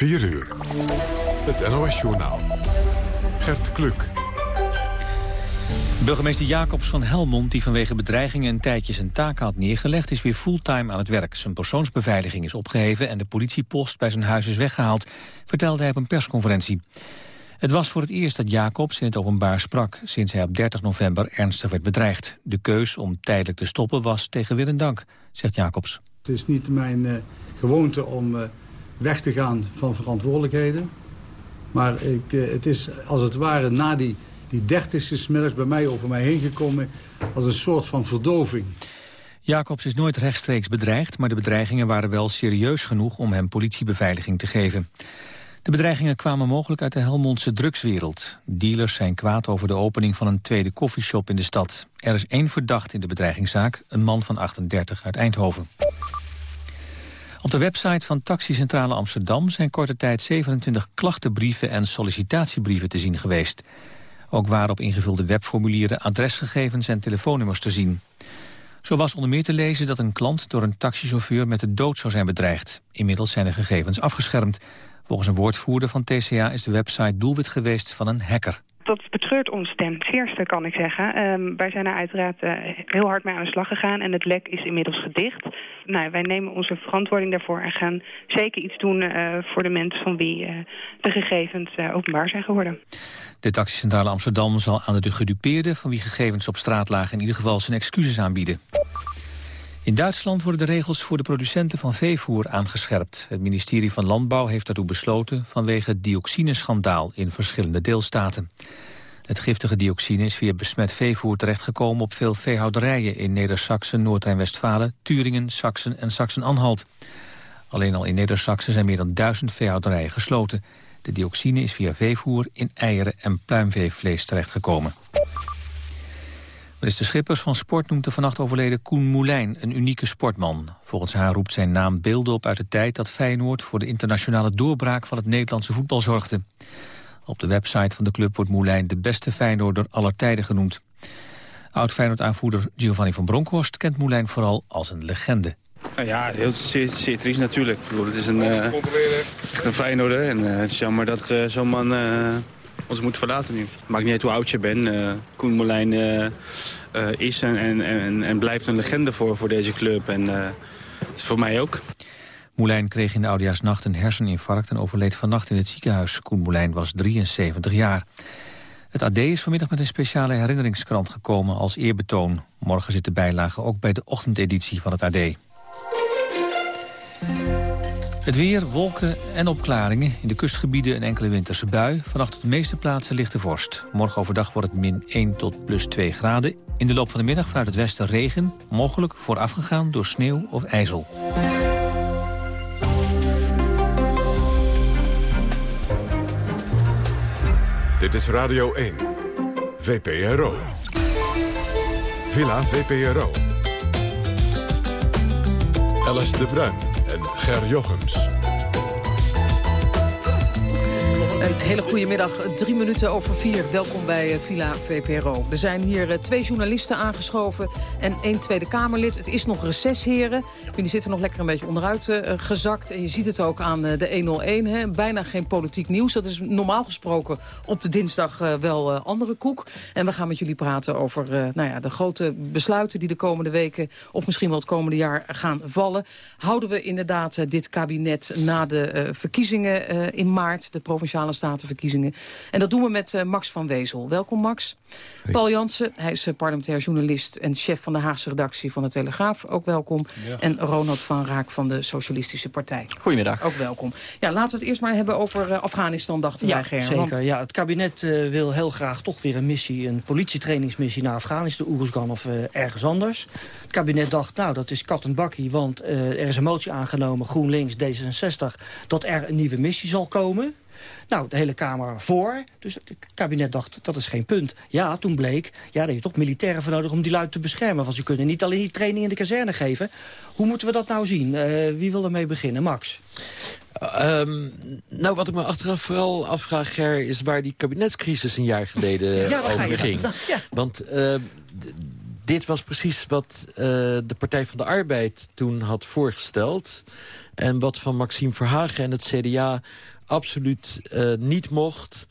4 uur. Het NOS-journaal. Gert Kluk. Burgemeester Jacobs van Helmond, die vanwege bedreigingen een tijdje zijn taak had neergelegd, is weer fulltime aan het werk. Zijn persoonsbeveiliging is opgeheven en de politiepost bij zijn huis is weggehaald, vertelde hij op een persconferentie. Het was voor het eerst dat Jacobs in het openbaar sprak... sinds hij op 30 november ernstig werd bedreigd. De keus om tijdelijk te stoppen was tegen wil en dank, zegt Jacobs. Het is niet mijn uh, gewoonte om uh, weg te gaan van verantwoordelijkheden. Maar ik, uh, het is als het ware na die, die dertigste smiddags bij mij over mij heen gekomen... als een soort van verdoving. Jacobs is nooit rechtstreeks bedreigd... maar de bedreigingen waren wel serieus genoeg om hem politiebeveiliging te geven. De bedreigingen kwamen mogelijk uit de Helmondse drugswereld. Dealers zijn kwaad over de opening van een tweede koffieshop in de stad. Er is één verdacht in de bedreigingszaak, een man van 38 uit Eindhoven. Op de website van Taxicentrale Amsterdam zijn korte tijd 27 klachtenbrieven en sollicitatiebrieven te zien geweest. Ook waren op ingevulde webformulieren adresgegevens en telefoonnummers te zien. Zo was onder meer te lezen dat een klant door een taxichauffeur met de dood zou zijn bedreigd. Inmiddels zijn de gegevens afgeschermd. Volgens een woordvoerder van TCA is de website doelwit geweest van een hacker. Dat betreurt ons ten zeerste, kan ik zeggen. Um, wij zijn er uiteraard uh, heel hard mee aan de slag gegaan en het lek is inmiddels gedicht. Nou, wij nemen onze verantwoording daarvoor en gaan zeker iets doen uh, voor de mensen van wie uh, de gegevens openbaar zijn geworden. De taxicentrale Amsterdam zal aan de gedupeerden van wie gegevens op straat lagen in ieder geval zijn excuses aanbieden. In Duitsland worden de regels voor de producenten van veevoer aangescherpt. Het ministerie van Landbouw heeft daartoe besloten vanwege het dioxineschandaal in verschillende deelstaten. Het giftige dioxine is via besmet veevoer terechtgekomen op veel veehouderijen in Neder-Saxen, Noord-Rijn-Westfalen, Turingen, Saxen en Saxen-Anhalt. Alleen al in Neder-Saxen zijn meer dan duizend veehouderijen gesloten. De dioxine is via veevoer in eieren en pluimveevlees terechtgekomen. Minister Schippers van Sport noemt de vannacht overleden Koen Moulijn een unieke sportman. Volgens haar roept zijn naam beelden op uit de tijd dat Feyenoord voor de internationale doorbraak van het Nederlandse voetbal zorgde. Op de website van de club wordt Moulijn de beste Feyenoorder aller tijden genoemd. Oud-Feyenoord-aanvoerder Giovanni van Bronckhorst kent Moulijn vooral als een legende. Nou ja, heel zeer, zeer triest natuurlijk. Ik het is een, uh, echt een Feyenoorder en uh, het is jammer dat uh, zo'n man ons moet verlaten nu. Maakt niet uit hoe oud je bent. Uh, Koen Molijn uh, uh, is en, en, en, blijft een legende voor, voor deze club. En is voor mij ook. Moulijn kreeg in de oudejaarsnacht een herseninfarct... en overleed vannacht in het ziekenhuis. Koen Moulijn was 73 jaar. Het AD is vanmiddag met een speciale herinneringskrant gekomen als eerbetoon. Morgen zit de bijlage ook bij de ochtendeditie van het AD. Het weer, wolken en opklaringen. In de kustgebieden een enkele winterse bui. Vannacht op de meeste plaatsen ligt de vorst. Morgen overdag wordt het min 1 tot plus 2 graden. In de loop van de middag vanuit het westen regen. Mogelijk voorafgegaan door sneeuw of ijzel. Dit is Radio 1. VPRO. Villa VPRO. Alice de Bruin en Ger Jochems. Hele goede middag, drie minuten over vier. Welkom bij Villa VPRO. Er zijn hier twee journalisten aangeschoven en één Tweede Kamerlid. Het is nog reces, heren. Jullie zitten nog lekker een beetje onderuit uh, gezakt. En je ziet het ook aan de 101. Hè. Bijna geen politiek nieuws. Dat is normaal gesproken op de dinsdag wel andere koek. En we gaan met jullie praten over nou ja, de grote besluiten... die de komende weken of misschien wel het komende jaar gaan vallen. Houden we inderdaad dit kabinet na de verkiezingen in maart... de Provinciale Statenverkiezingen. En dat doen we met uh, Max van Wezel. Welkom Max. Hey. Paul Jansen, hij is uh, parlementair journalist en chef van de Haagse redactie van de Telegraaf. Ook welkom. Ja. En Ronald van Raak van de Socialistische Partij. Goedemiddag. Ook welkom. Ja, laten we het eerst maar hebben over uh, Afghanistan, dachten ja, wij, Ger. zeker. Want... Ja, het kabinet wil heel graag toch weer een missie, een politietrainingsmissie naar Afghanistan, Oeruzgan of ergens anders. Het kabinet dacht, nou, dat is kat en bakkie, want er is een motie aangenomen, GroenLinks, D66, dat er een nieuwe missie zal komen. Nou, de hele Kamer voor. Dus het kabinet dacht, dat is geen punt. Ja, toen bleek, ja, dat je toch militairen voor nodig om die luid te beschermen. Want ze kunnen niet alleen die training in de kazerne geven. Hoe moeten we dat nou zien? Uh, wie wil ermee beginnen? Max? Um, nou, wat ik me achteraf vooral afvraag, Ger... is waar die kabinetscrisis een jaar geleden ja, over ging. Ja. Want uh, dit was precies wat uh, de Partij van de Arbeid toen had voorgesteld. En wat van Maxime Verhagen en het CDA absoluut uh, niet mocht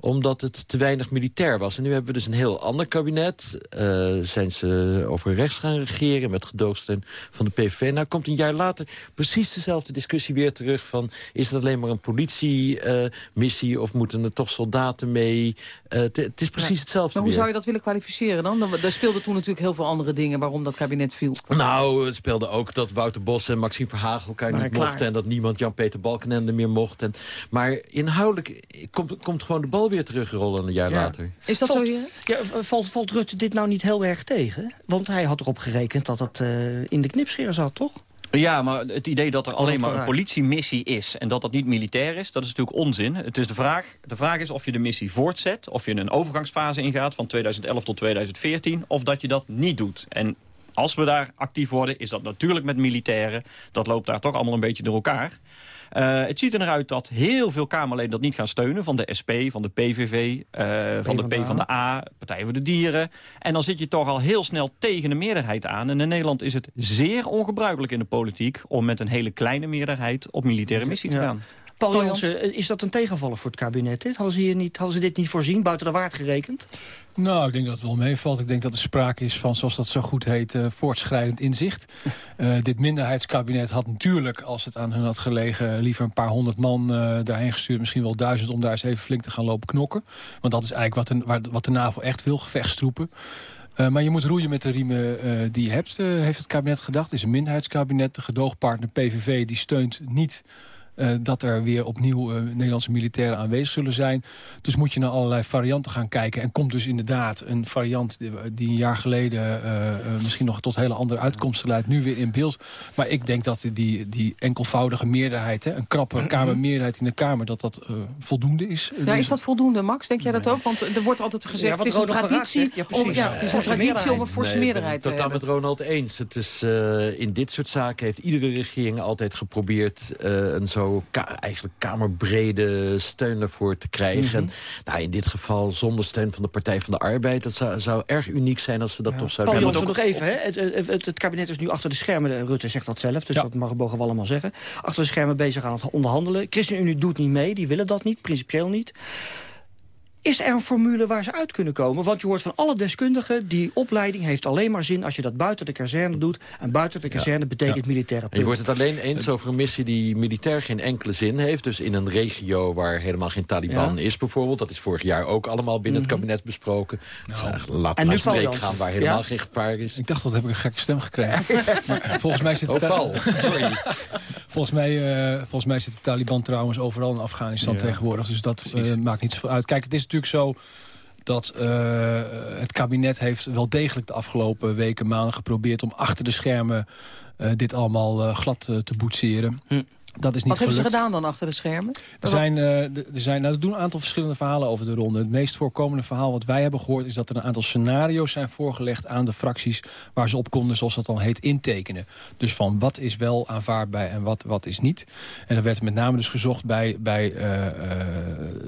omdat het te weinig militair was. En nu hebben we dus een heel ander kabinet. Uh, zijn ze over rechts gaan regeren met gedoogsteun van de PVV. Nou komt een jaar later precies dezelfde discussie weer terug van... is het alleen maar een politiemissie uh, of moeten er toch soldaten mee? Uh, het is precies hetzelfde Maar hoe zou je dat willen kwalificeren dan? Er speelden toen natuurlijk heel veel andere dingen waarom dat kabinet viel. Nou, het speelde ook dat Wouter Bos en Maxime Verhagel elkaar niet klaar. mochten... en dat niemand Jan-Peter Balkenende meer mocht. En, maar inhoudelijk komt, komt gewoon de bal weer terugrollen een jaar later. Is dat valt, zo, hier? Ja, valt, valt Rutte dit nou niet heel erg tegen? Want hij had erop gerekend dat het uh, in de knipscheer zat, toch? Ja, maar het idee dat er alleen maar een politiemissie is... en dat dat niet militair is, dat is natuurlijk onzin. Het is de, vraag, de vraag is of je de missie voortzet... of je een overgangsfase ingaat van 2011 tot 2014... of dat je dat niet doet. En als we daar actief worden, is dat natuurlijk met militairen. Dat loopt daar toch allemaal een beetje door elkaar. Uh, het ziet er naar uit dat heel veel Kamerleden dat niet gaan steunen. Van de SP, van de PVV, uh, van de P van de A, Partij voor de Dieren. En dan zit je toch al heel snel tegen de meerderheid aan. En in Nederland is het zeer ongebruikelijk in de politiek... om met een hele kleine meerderheid op militaire missie te gaan. Paul Jansen, is dat een tegenvaller voor het kabinet? Dit? Hadden, ze hier niet, hadden ze dit niet voorzien, buiten de waard gerekend? Nou, ik denk dat het wel meevalt. Ik denk dat er sprake is van, zoals dat zo goed heet, uh, voortschrijdend inzicht. Uh, dit minderheidskabinet had natuurlijk, als het aan hun had gelegen... liever een paar honderd man uh, daarheen gestuurd, misschien wel duizend... om daar eens even flink te gaan lopen knokken. Want dat is eigenlijk wat de, wat de NAVO echt wil, gevechtstroepen. Uh, maar je moet roeien met de riemen uh, die je hebt, uh, heeft het kabinet gedacht. Het is een minderheidskabinet. De gedoogpartner PVV die steunt niet uh, dat er weer opnieuw uh, Nederlandse militairen aanwezig zullen zijn. Dus moet je naar allerlei varianten gaan kijken. En komt dus inderdaad een variant die, die een jaar geleden uh, misschien nog tot hele andere uitkomsten leidt, nu weer in beeld. Maar ik denk dat die, die enkelvoudige meerderheid, hè, een krappe kamermeerderheid in de Kamer, dat dat voldoende is. Ja, is dat voldoende, Max? Denk jij dat ook? Want er wordt altijd gezegd, ja, het is een traditie, ja, om, ja, het is een traditie om een forse nee, meerderheid te hebben. totaal met Ronald eens. Het is, in dit soort zaken heeft iedere regering altijd geprobeerd een zo ka eigenlijk kamerbrede steun ervoor te krijgen. Mhm. nou, in dit geval zonder steun van de Partij van de Arbeid. Dat zou, zou erg uniek zijn als ze dat toch zouden doen. Paul, nog even. Hè? Het, het, het, kabinet is nu achter de schermen, Rutte zegt dat zelf, dus dat mag Bogen wel allemaal zeggen. Achter de schermen bezig aan het onderhandelen. ChristenUnie doet niet mee, die willen dat niet, principieel niet. Is er een formule waar ze uit kunnen komen? Want je hoort van alle deskundigen... die opleiding heeft alleen maar zin als je dat buiten de kazerne doet. En buiten de kazerne betekent ja. militaire Je wordt het alleen eens over een missie die militair geen enkele zin heeft. Dus in een regio waar helemaal geen Taliban ja. is bijvoorbeeld. Dat is vorig jaar ook allemaal binnen mm -hmm. het kabinet besproken. Nou. Dus, laat en maar een streek gaan waar helemaal ja. geen gevaar is. Ik dacht, wat heb ik een gekke stem gekregen. maar volgens mij zit het... Paul, sorry. volgens, mij, uh, volgens mij zit de Taliban trouwens overal in Afghanistan tegenwoordig. Dus dat uh, maakt niet zoveel uit. Kijk, het is natuurlijk zo dat uh, het kabinet heeft wel degelijk de afgelopen weken, maanden geprobeerd... om achter de schermen uh, dit allemaal uh, glad te boetseren. Hm. Dat is niet Wat hebben ze gedaan dan achter de schermen? Er zijn, uh, er zijn, nou, er doen een aantal verschillende verhalen over de ronde. Het meest voorkomende verhaal wat wij hebben gehoord... is dat er een aantal scenario's zijn voorgelegd aan de fracties... waar ze op konden, zoals dat dan heet, intekenen. Dus van wat is wel aanvaardbaar en wat, wat is niet. En er werd met name dus gezocht bij, bij uh, uh,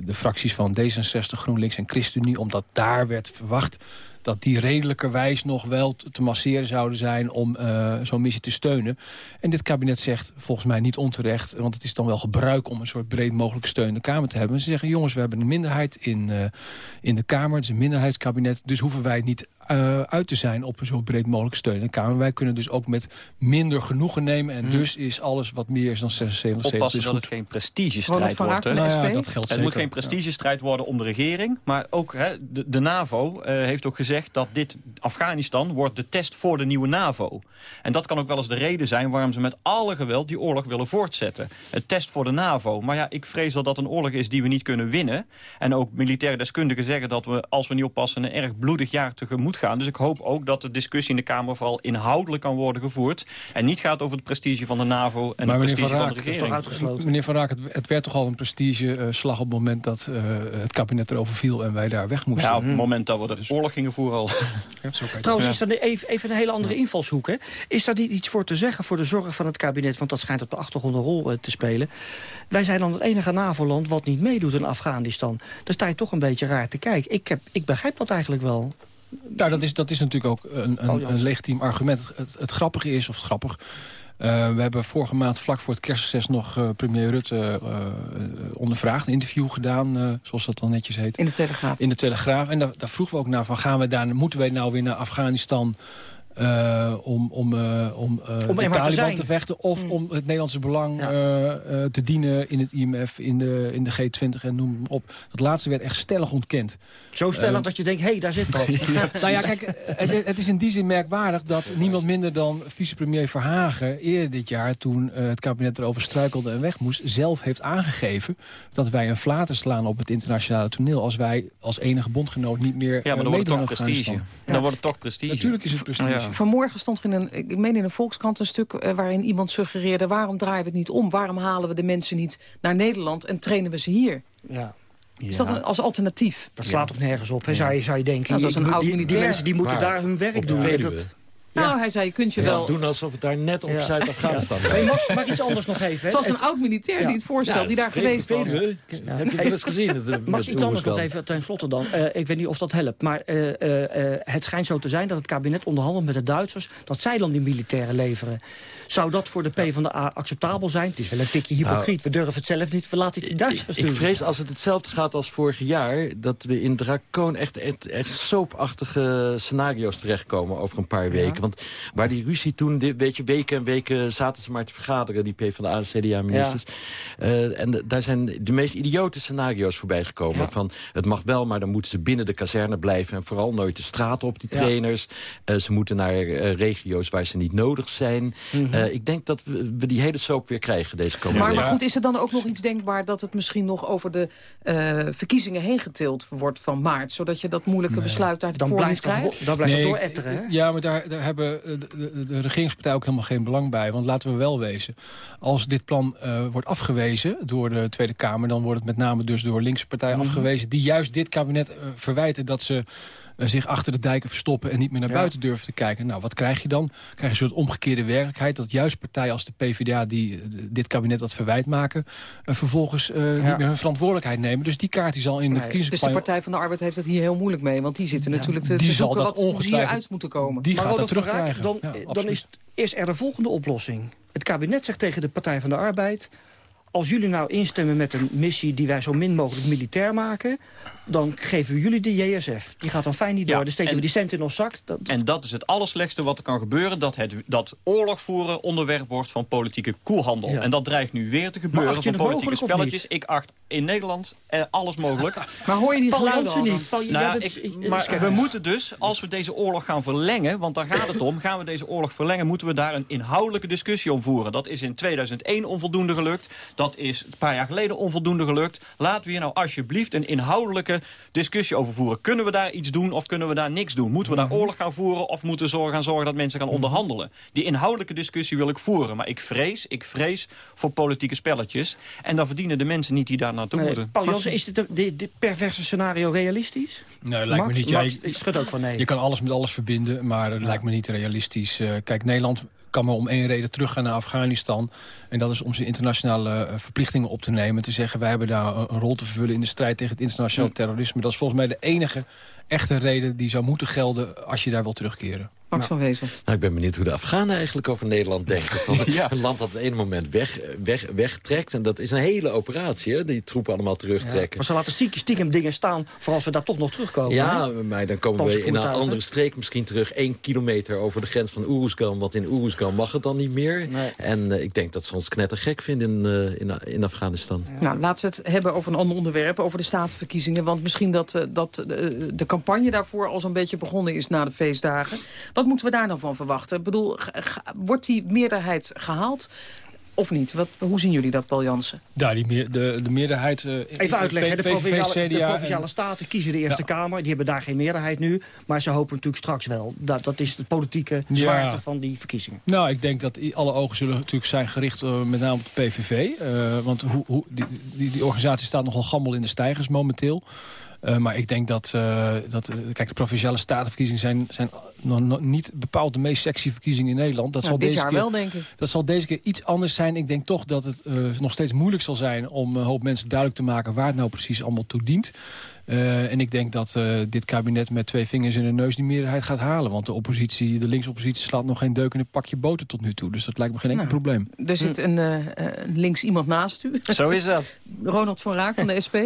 de fracties van D66, GroenLinks en ChristenUnie... omdat daar werd verwacht dat die redelijkerwijs nog wel te masseren zouden zijn om uh, zo'n missie te steunen. En dit kabinet zegt volgens mij niet onterecht, want het is dan wel gebruik om een soort breed mogelijke steun in de Kamer te hebben. Ze zeggen, jongens, we hebben een minderheid in, uh, in de Kamer, het is een minderheidskabinet, dus hoeven wij niet uh, uit te zijn op een zo breed mogelijk steun in de Kamer. Wij kunnen dus ook met minder genoegen nemen. En hmm. dus is alles wat meer is dan 76 Oppassen dus dat het geen prestigestrijd wordt. Nou ja, dat geldt het moet geen prestigestrijd worden om de regering. Maar ook hè, de, de NAVO uh, heeft ook gezegd dat dit Afghanistan wordt de test voor de nieuwe NAVO. En dat kan ook wel eens de reden zijn waarom ze met alle geweld die oorlog willen voortzetten. Het test voor de NAVO. Maar ja, ik vrees dat dat een oorlog is die we niet kunnen winnen. En ook militaire deskundigen zeggen dat we, als we niet oppassen, een erg bloedig jaar tegemoet gaan. Dus ik hoop ook dat de discussie in de Kamer vooral inhoudelijk kan worden gevoerd. En niet gaat over het prestige van de NAVO en maar het prestige van, Raak, van de regering. Is uitgesloten. Meneer Van Raak, het, het, werd toch al een prestigeslag op het moment dat uh, het kabinet erover viel en wij daar weg moesten. Ja, op het moment dat we de oorlog gingen voeren al. Ja, Trouwens, is er even, even een hele andere invalshoek. Hè? Is daar niet iets voor te zeggen voor de zorg van het kabinet? Want dat schijnt op de achtergrond een rol uh, te spelen. Wij zijn dan het enige NAVO-land wat niet meedoet in Afghanistan. Daar sta je toch een beetje raar te kijken. Ik, heb, ik begrijp dat eigenlijk wel. Nou, dat is, dat is natuurlijk ook een, een, een legitiem argument. Het, het, grappige is, of grappig... Uh, we hebben vorige maand vlak voor het kerstreces nog uh, premier Rutte uh, ondervraagd. Een interview gedaan, zoals dat dan netjes heet. In de Telegraaf. In de Telegraaf. En daar, daar vroegen we ook naar van gaan we daar, moeten wij nou weer naar Afghanistan... Uh, om, om, uh, om, uh, om de Taliban te, te, vechten... of mm. om het Nederlandse belang ja. te dienen in het IMF, in de, in de G20 en noem maar op. Dat laatste werd echt stellig ontkend. Zo stellig dat je denkt, hé, hey, daar zit wat. ja. nou ja, kijk, het, het, is in die zin merkwaardig... dat niemand minder dan vicepremier Verhagen eerder dit jaar... toen het kabinet erover struikelde en weg moest... zelf heeft aangegeven dat wij een flater slaan op het internationale toneel... als wij als enige bondgenoot niet meer Ja, maar dan wordt het toch prestige. Dan wordt het toch prestige. Natuurlijk is het prestige. Vanmorgen stond er in een, ik meen in een Volkskrant een stuk... Uh, waarin iemand suggereerde, waarom draaien we het niet om? Waarom halen we de mensen niet naar Nederland en trainen we ze hier? Ja. Is dat een, als alternatief? Dat slaat toch nergens op, hè, zou, je, zou je denken. Nou, dat is een die, die, mensen die moeten daar hun werk doen. Dat, nou, hij zei, je kunt je ja, wel... Doen alsof het daar net op ja. Zuid-Afghanistan ja. nee, mag, mag iets anders nog even. Het was een oud-militair die het voorstelt, die daar geweest was. Heb je dat eens gezien? Het, mag iets anders nog even, ten slotte dan. Uh, ik weet niet of dat helpt, maar uh, uh, het schijnt zo te zijn... dat het kabinet onderhandelt met de Duitsers... dat zij dan die militairen leveren. Zou dat voor de PvdA acceptabel zijn? Het is wel een tikje hypocriet. Nou, we durven het zelf niet, we laten het die Duitsers ik, doen. Ik vrees als het hetzelfde gaat als vorig jaar... dat we in Dracoon echt, echt, echt soapachtige scenario's terechtkomen over een paar weken. Want waar die ruzie toen, dit, weet je, weken en weken zaten ze maar te vergaderen... die PvdA en CDA-ministers. Ja. Uh, en daar zijn de meest idiote scenario's voorbij gekomen. Ja. Van, het mag wel, maar dan moeten ze binnen de kazerne blijven... en vooral nooit de straat op, die trainers. Uh, ze moeten naar uh, regio's waar ze niet nodig zijn. Mm -hmm. Ik denk dat we, we, die hele soap weer krijgen deze komende Maar, maar goed, is er dan ook nog iets denkbaar... dat het misschien nog over de verkiezingen heen getild wordt van maart... zodat je dat moeilijke nee. besluit daar dan blijft krijgt? Dan blijft nee, het dooretteren, hè? Ja, maar daar, daar hebben de, de, de, regeringspartij ook helemaal geen belang bij. Want laten we wel wezen. Als dit plan uh, wordt afgewezen door de Tweede Kamer... dan wordt het met name dus door linkse partijen mm -hmm. afgewezen... die juist dit kabinet uh, verwijten dat ze zich achter de dijken verstoppen... en niet meer naar ja. buiten durven te kijken. Nou, wat krijg je dan? Krijg je een soort omgekeerde werkelijkheid... dat juist partijen als de PvdA die dit kabinet dat verwijt maken... vervolgens ja. niet meer hun verantwoordelijkheid nemen. Dus die kaart die zal in de verkiezingscampagne... Dus de Partij van de Arbeid heeft het hier heel moeilijk mee. Want die zitten natuurlijk te, die te zal zoeken dat wat hieruit moeten komen. Die maar gaat dat terugkrijgen. Dan, ja, dan is, is er de volgende oplossing. Het kabinet zegt tegen de Partij van de Arbeid... als jullie nou instemmen met een missie die wij zo min mogelijk militair maken... dan geven we jullie de JSF. Die gaat dan fijn niet door. Ja, dan steken en, we die cent in ons zak. Dat, dat... En dat is het allerslechtste wat er kan gebeuren. Dat, het, dat oorlog voeren onderwerp wordt van politieke koelhandel. Ja. En dat dreigt nu weer te gebeuren van politieke spelletjes. Ik acht in Nederland eh, alles mogelijk. maar hoor je die geluiden niet? Paul, nou, ik, maar we moeten dus, als we deze oorlog gaan verlengen... want daar gaat het om, gaan we deze oorlog verlengen... moeten we daar een inhoudelijke discussie om voeren. Dat is in 2001 onvoldoende gelukt. Dat is een paar jaar geleden onvoldoende gelukt. Laten we hier nou alsjeblieft een inhoudelijke discussie over voeren. Kunnen we daar iets doen of kunnen we daar niks doen? Moeten we daar oorlog gaan voeren of moeten we gaan zorgen dat mensen gaan onderhandelen? Die inhoudelijke discussie wil ik voeren. Maar ik vrees, ik vrees voor politieke spelletjes. En dan verdienen de mensen niet die daar naartoe nee, moeten. Paul Jansen, is dit, dit, dit perverse scenario realistisch? Nee, lijkt Max, me niet. Max, ja, schud ook van nee. Je kan alles met alles verbinden, maar het ja. lijkt me niet realistisch. Uh, kijk, Nederland kan maar om één reden teruggaan naar Afghanistan. En dat is om zijn internationale uh, verplichtingen op te nemen. Te zeggen, wij hebben daar een, rol te vervullen in de strijd tegen het internationaal terrorisme. Dat is volgens mij de enige echte reden die zou moeten gelden als je daar wil terugkeren. Max van Wezel. Nou, ik ben benieuwd hoe de Afghanen eigenlijk over Nederland denken. Van ja. Een land dat op een moment weg, weg, wegtrekt. En dat is een hele operatie, hè, die troepen allemaal terugtrekken. Ja. Maar ze laten stiekem, stiekem dingen staan voor als we daar toch nog terugkomen. Ja, hè? maar dan komen we in een andere streek misschien terug. één kilometer over de grens van Oeruzgan. Want in Oeruzgan mag het dan niet meer. Nee. En uh, ik denk dat ze ons knettergek vinden in, uh, in, in, Afghanistan. Ja. Nou, laten we het hebben over een ander onderwerp. Over de statenverkiezingen. Want misschien dat, uh, dat de, de campagne daarvoor al zo'n beetje begonnen is na de feestdagen. Wat moeten we daar nou van verwachten? Ik bedoel, wordt die meerderheid gehaald? Of niet? Wat, hoe zien jullie dat, Paul Jansen? Ja, die meer, de, de meerderheid... Uh, Even uitleggen. De provinciale, de provinciale staten kiezen de Eerste ja. Kamer. Die hebben daar geen meerderheid nu. Maar ze hopen natuurlijk straks wel. Dat, dat is de politieke zwaarte ja. van die verkiezingen. Nou, ik denk dat alle ogen zullen natuurlijk zijn gericht uh, met name op de PVV. Uh, want hoe, hoe, die, die, die organisatie staat nogal gammel in de stijgers momenteel. Uh, maar ik denk dat, uh, dat kijk, de provinciale statenverkiezingen zijn, zijn nog, nog, niet bepaald de meest sexy verkiezingen in Nederland. Dat nou, zal deze jaar keer, wel, denk ik. Dat zal deze keer iets anders zijn. Ik denk toch dat het uh, nog steeds moeilijk zal zijn om een hoop mensen duidelijk te maken waar het nou precies allemaal toe dient. Uh, en ik denk dat uh, dit kabinet met twee vingers in de neus die meerderheid gaat halen. Want de oppositie, de linksoppositie slaat nog geen deuk in een pakje boter tot nu toe. Dus dat lijkt me geen enkel nou, probleem. Er zit een uh, links iemand naast u. Zo is dat. Ronald van Raak van de SP.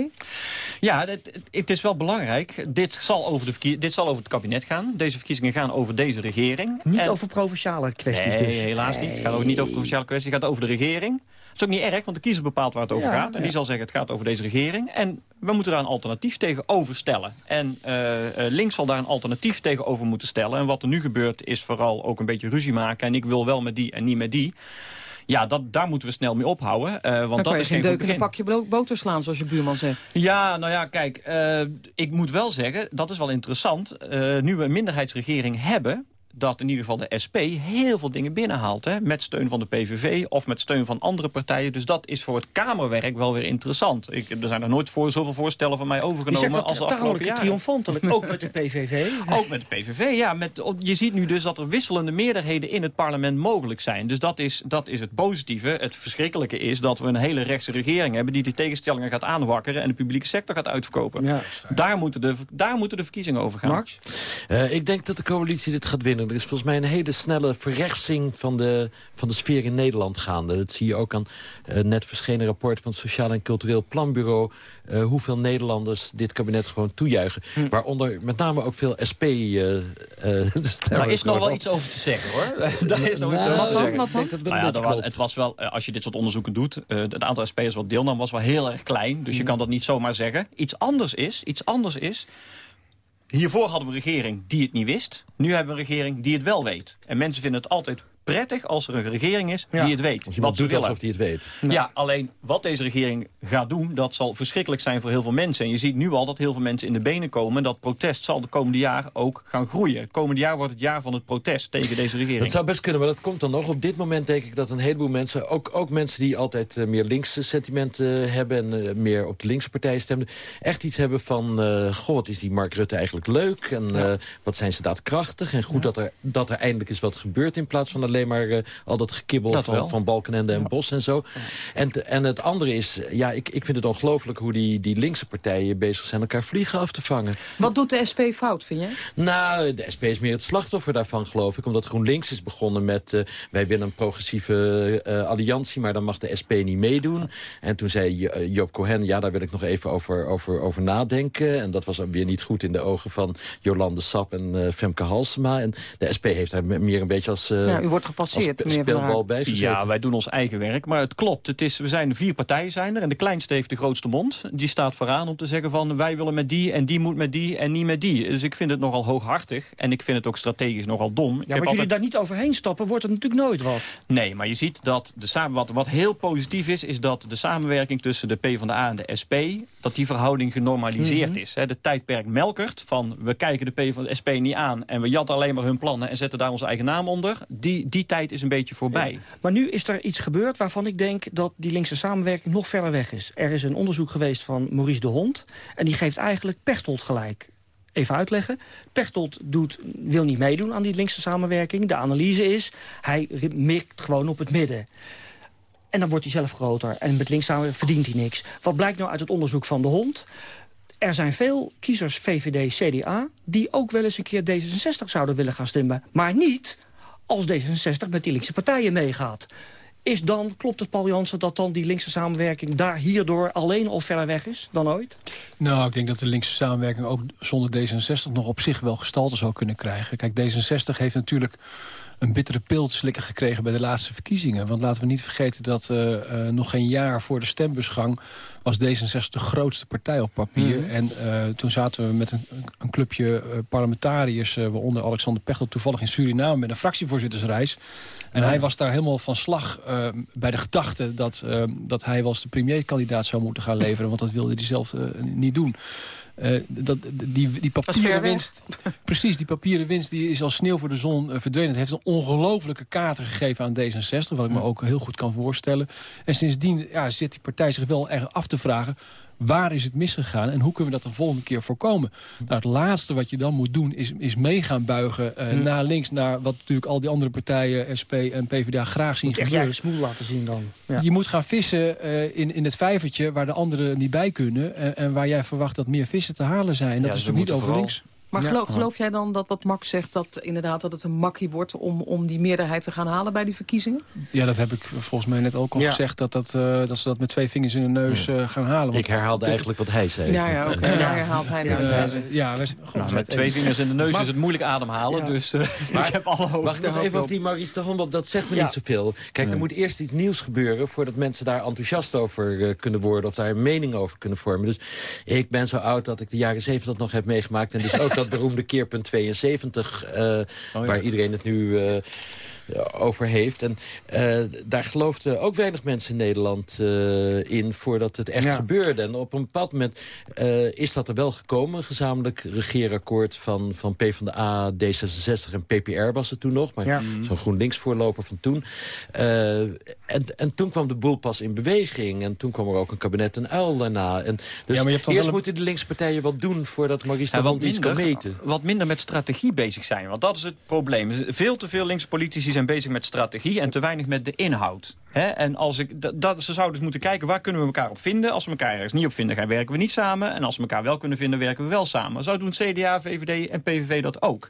Ja, het, het, is wel belangrijk. Dit zal, over de dit zal over het kabinet gaan. Deze verkiezingen gaan over deze regering. Niet en... over provinciale kwesties nee, dus? helaas niet. Het gaat ook niet over provinciale kwesties. Het gaat over de regering. Is ook niet erg, want de kiezer bepaalt waar het over gaat. En die zal zeggen, het gaat over deze regering. En we moeten daar een alternatief tegenover stellen. En uh, uh, links zal daar een alternatief tegenover moeten stellen. En wat er nu gebeurt is vooral ook een beetje ruzie maken. En ik wil wel met die en niet met die. Ja, dat, daar moeten we snel mee ophouden. Uh, want Dan dat is geen deuk in een pakje boter slaan, zoals je buurman zegt. Ja, nou ja, kijk, uh, ik moet wel zeggen, dat is wel interessant. Uh, nu we een minderheidsregering hebben dat in ieder geval de SP heel veel dingen binnenhaalt. Hè, met steun van de PVV of met steun van andere partijen. Dus dat is voor het Kamerwerk wel weer interessant. Ik, er zijn er nooit voor, zoveel voorstellen van mij Je overgenomen zegt dat als de afgelopen jaren. triomfantelijk, ook met de PVV. Ook met de PVV, ja. Met, je ziet nu dus dat er wisselende meerderheden in het parlement mogelijk zijn. Dus dat is, dat is het positieve. Het verschrikkelijke is dat we een hele rechtse regering hebben... die die tegenstellingen gaat aanwakkeren en de publieke sector gaat uitverkopen. Ja. Daar, moeten de, daar moeten de verkiezingen over gaan. Max? Uh, ik denk dat de coalitie dit gaat winnen. Er is volgens mij een hele snelle verrechtsing van de, van de sfeer in Nederland gaande. Dat zie je ook aan uh, net verschenen rapport van het Sociaal en Cultureel Planbureau... Uh, hoeveel Nederlanders dit kabinet gewoon toejuichen. Hm. Waaronder met name ook veel SP... Uh, Daar is nog wel iets over te zeggen, hoor. Daar is nog nou, iets over te zeggen. Wat dan? Dat Nou ja, was, het was wel, eh, als je dit soort onderzoeken doet... Uh, het aantal SP'ers wat deelnam was wel heel erg klein. Dus je kan dat niet zomaar zeggen. Iets anders is, iets anders is... Hiervoor hadden we een regering die het niet wist. Nu hebben we een regering die het wel weet. En mensen vinden het altijd prettig als er een regering is Ja. die het weet. Als wat doet willen. alsof hij het weet. Ja, alleen wat deze regering gaat doen, dat zal verschrikkelijk zijn voor heel veel mensen. En je ziet nu al dat heel veel mensen in de benen komen. Dat protest zal de komende jaar ook gaan groeien. Het komende jaar wordt het jaar van het protest tegen deze regering. Dat zou best kunnen, maar dat komt dan nog. Op dit moment denk ik dat een heleboel mensen... ook, ook mensen die altijd uh, meer linkse sentimenten uh, hebben... en uh, meer op de linkse partij stemden... echt iets hebben van... uh, goh, wat is die Mark Rutte eigenlijk leuk? En ja. wat zijn ze daadkrachtig? En goed ja. dat, er, dat er eindelijk is wat gebeurt... in plaats van alleen maar al dat gekibbel dat van, van Balkenende en ja. Bos en zo. En, en het andere is... ja, ik, ik vind het ongelooflijk hoe die, die linkse partijen bezig zijn... elkaar vliegen af te vangen. Wat doet de SP fout, vind je? Nou, de SP is meer het slachtoffer daarvan, geloof ik. Omdat GroenLinks is begonnen met... Uh, wij willen een progressieve uh, alliantie, maar dan mag de SP niet meedoen. En toen zei Joop Cohen, ja, daar wil ik nog even over, over, over nadenken. En dat was dan weer niet goed in de ogen van Jolande Sap en Femke Halsema. En de SP heeft daar meer een beetje als... ja, u wordt gepasseerd, als speelbal bij. Ja, wij doen ons eigen werk, maar het klopt. Het is, we zijn vier partijen zijn er en de kleinste heeft de grootste mond. Die staat vooraan om te zeggen van wij willen met die en die moet met die en niet met die. Dus ik vind het nogal hooghartig en ik vind het ook strategisch nogal dom. Ja, ik maar als jullie daar niet overheen stappen, wordt het natuurlijk nooit wat. Nee, maar je ziet dat de samen, wat, wat heel positief is, is dat de samenwerking tussen de PvdA en de SP, dat die verhouding genormaliseerd Mhm. is. Hè. De tijdperk Melkert, van we kijken de P van de SP niet aan en we jatten alleen maar hun plannen en zetten daar onze eigen naam onder. Die, die tijd is een beetje voorbij. Maar nu is er iets gebeurd waarvan ik denk dat die linkse samenwerking nog verder weg is. Er is een onderzoek geweest van Maurice de Hond en die geeft eigenlijk Pechtold gelijk. Even uitleggen. Pechtold doet, wil niet meedoen aan die linkse samenwerking. De analyse is, hij mikt gewoon op het midden. En dan wordt hij zelf groter. En met links verdient hij niks. Wat blijkt nou uit het onderzoek van de Hond? Er zijn veel kiezers VVD, CDA... die ook wel eens een keer D66 zouden willen gaan stemmen. Maar niet als D66 met die linkse partijen meegaat. Is dan, klopt het Paul Jansen, dat dan die linkse samenwerking... daar hierdoor alleen al verder weg is dan ooit? Nou, ik denk dat de linkse samenwerking ook zonder D66 nog op zich wel gestalte zou kunnen krijgen. Kijk, D66 heeft natuurlijk een bittere pil te slikken gekregen bij de laatste verkiezingen. Want laten we niet vergeten dat uh, uh, nog geen jaar voor de stembusgang... was D66 de grootste partij op papier. Mm. En uh, toen zaten we met een, een clubje parlementariërs... waaronder Alexander Pechtel toevallig in Suriname... met een fractievoorzittersreis. En ja. hij was daar helemaal van slag bij de gedachte... Dat, dat hij wel eens de premierkandidaat zou moeten gaan leveren. want dat wilde hij zelf niet doen. Uh, dat, die, die papieren winst, precies, die papieren winst die is als sneeuw voor de zon uh, verdwenen. Het heeft een ongelofelijke kater gegeven aan D66, wat ik me ook heel goed kan voorstellen. En sindsdien ja, zit die partij zich wel erg af te vragen... waar is het misgegaan en hoe kunnen we dat de volgende keer voorkomen? Nou, het laatste wat je dan moet doen is, is mee gaan buigen uh, naar links... naar wat natuurlijk al die andere partijen, SP en PvdA, graag zien gebeuren. Je smoel laten zien dan. Ja. Je moet gaan vissen uh, in, in het vijvertje waar de anderen niet bij kunnen... En, en, waar jij verwacht dat meer vissen te halen zijn. Dat is natuurlijk niet over vooral... links. Maar geloof, geloof, jij dan dat wat Max zegt, dat inderdaad dat het een makkie wordt om, om die meerderheid te gaan halen bij die verkiezingen? Ja, dat heb ik volgens mij net ook al gezegd, dat, dat, uh, dat ze dat met twee vingers in de neus uh, gaan halen. Want ik herhaalde eigenlijk wat hij zei. Ja, ja oké. Okay. Ja, herhaalt hij net. Ja, ja, we, nou, met twee vingers in de neus maar, is het moeilijk ademhalen, dus uh, maar, ik heb alle hoop. Wacht nog even over die Maurice de Hond, want dat zegt me niet zoveel. Kijk, er moet eerst iets nieuws gebeuren voordat mensen daar enthousiast over kunnen worden of daar een mening over kunnen vormen. Dus ik ben zo oud dat ik de jaren zeventig nog heb meegemaakt en dus ook dat beroemde keerpunt 72, uh, oh, ja. waar iedereen het nu uh, over heeft. En uh, daar geloofden ook weinig mensen in Nederland uh, in voordat het echt ja. gebeurde. En op een bepaald moment is dat er wel gekomen. Een gezamenlijk regeerakkoord van, van PvdA, D66 en PPR was het toen nog. Maar ja. zo'n GroenLinks-voorloper van toen. en, en toen kwam de boel pas in beweging. En toen kwam er ook een kabinet een uil daarna. En dus ja, eerst moeten de linkse partijen wat doen voordat Maurice de Hond iets kan meten. Wat minder met strategie bezig zijn. Want dat is het probleem. Veel te veel linkse politici zijn bezig met strategie en te weinig met de inhoud. En als ik, dat, ze zouden dus moeten kijken waar kunnen we elkaar op vinden. Als we elkaar ergens niet op vinden, gaan werken we niet samen. En als we elkaar wel kunnen vinden, werken we wel samen. Zo doen CDA, VVD en PVV dat ook.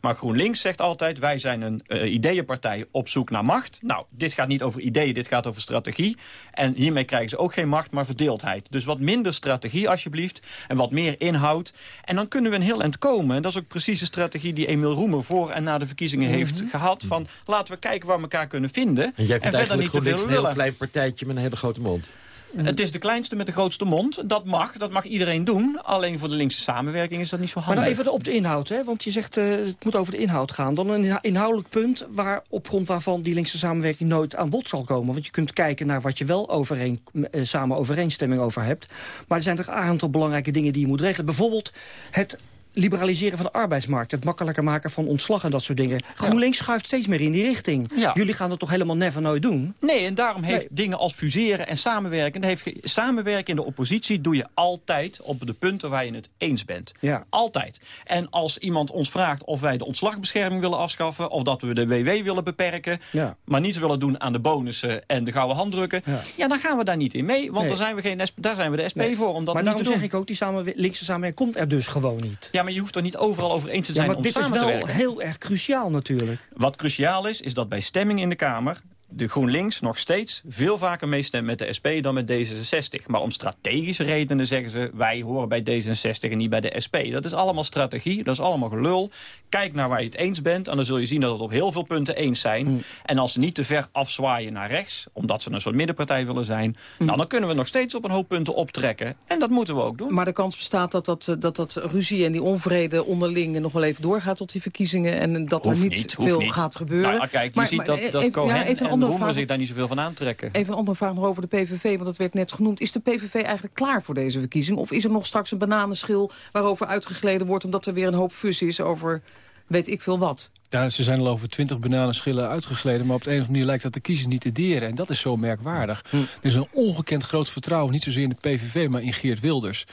Maar GroenLinks zegt altijd, wij zijn een uh, ideeënpartij op zoek naar macht. Nou, dit gaat niet over ideeën, dit gaat over strategie. En hiermee krijgen ze ook geen macht, maar verdeeldheid. Dus wat minder strategie alsjeblieft en wat meer inhoud. En dan kunnen we een heel eind komen. En dat is ook precies de strategie die Emiel Roemer voor en na de verkiezingen mm -hmm. heeft gehad. Van laten we kijken waar we elkaar kunnen vinden. En, jij en verder niet te veel een heel klein partijtje met een hele grote mond. Het is de kleinste met de grootste mond. Dat mag, dat mag iedereen doen. Alleen voor de linkse samenwerking is dat niet zo handig. Maar dan even op de inhoud, hè? want je zegt uh, het moet over de inhoud gaan. Dan een inhoudelijk punt waar, op grond waarvan die linkse samenwerking nooit aan bod zal komen. Want je kunt kijken naar wat je wel overeen, uh, samen overeenstemming over hebt. Maar er zijn toch een aantal belangrijke dingen die je moet regelen. Bijvoorbeeld het liberaliseren van de arbeidsmarkt. Het makkelijker maken van ontslag en dat soort dingen. GroenLinks schuift steeds meer in die richting. Ja. Jullie gaan dat toch helemaal never nooit doen? Nee, en daarom heeft nee. dingen als fuseren en samenwerken... Heeft, samenwerken in de oppositie doe je altijd op de punten waar je het eens bent. Ja. Altijd. En als iemand ons vraagt of wij de ontslagbescherming willen afschaffen... of dat we de WW willen beperken... Ja. maar niet willen doen aan de bonussen en de gouden handdrukken... ja, dan gaan we daar niet in mee, want nee. daar, zijn we geen, daar zijn we de SP nee. voor. Om dat maar daarom zeg ik ook, die samen, linkse samenwerking komt er dus gewoon niet. Ja, maar je hoeft er niet overal over eens te zijn ja, maar om dit is wel heel erg cruciaal natuurlijk. Wat cruciaal is, is dat bij stemming in de Kamer de GroenLinks nog steeds veel vaker meestemt met de SP dan met D66. Maar om strategische redenen zeggen ze... wij horen bij D66 en niet bij de SP. Dat is allemaal strategie, dat is allemaal gelul. Kijk naar waar je het eens bent en dan zul je zien dat het op heel veel punten eens zijn. Mm. En als ze niet te ver afzwaaien naar rechts... omdat ze een soort middenpartij willen zijn... Mm. Nou, dan kunnen we nog steeds op een hoop punten optrekken. En dat moeten we ook doen. Maar de kans bestaat dat dat, dat, dat ruzie en die onvrede onderling... nog wel even doorgaat tot die verkiezingen... en dat hoeft er niet, niet veel niet. gaat gebeuren. Nou, kijk, je maar, ziet maar, dat, dat even, Cohen ja, even en Roemer zich daar niet zoveel van aantrekken. Even een andere vraag nog over de PVV, want dat werd net genoemd. Is de PVV eigenlijk klaar voor deze verkiezing? Of is er nog straks een bananenschil waarover uitgegleden wordt... omdat er weer een hoop fus is over weet ik veel wat? Ja, ze zijn al over twintig bananenschillen uitgegleden... maar op de een of andere manier lijkt dat de kiezers niet te deren. En dat is zo merkwaardig. Hm. Er is een ongekend groot vertrouwen, niet zozeer in de PVV... maar in Geert Wilders.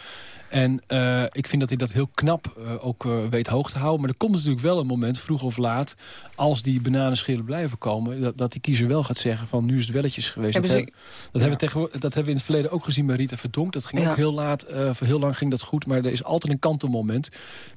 En uh, ik vind dat hij dat heel knap uh, ook uh, weet hoog te houden. Maar er komt natuurlijk wel een moment, vroeg of laat... als die bananenschillen blijven komen... dat, dat die kiezer wel gaat zeggen van nu is het welletjes geweest. Hebben dat, ze... heb, dat, hebben we dat hebben we in het verleden ook gezien bij Rita Verdonk. Dat ging ja. ook heel laat, voor heel lang ging dat goed. Maar er is altijd een kantelmoment.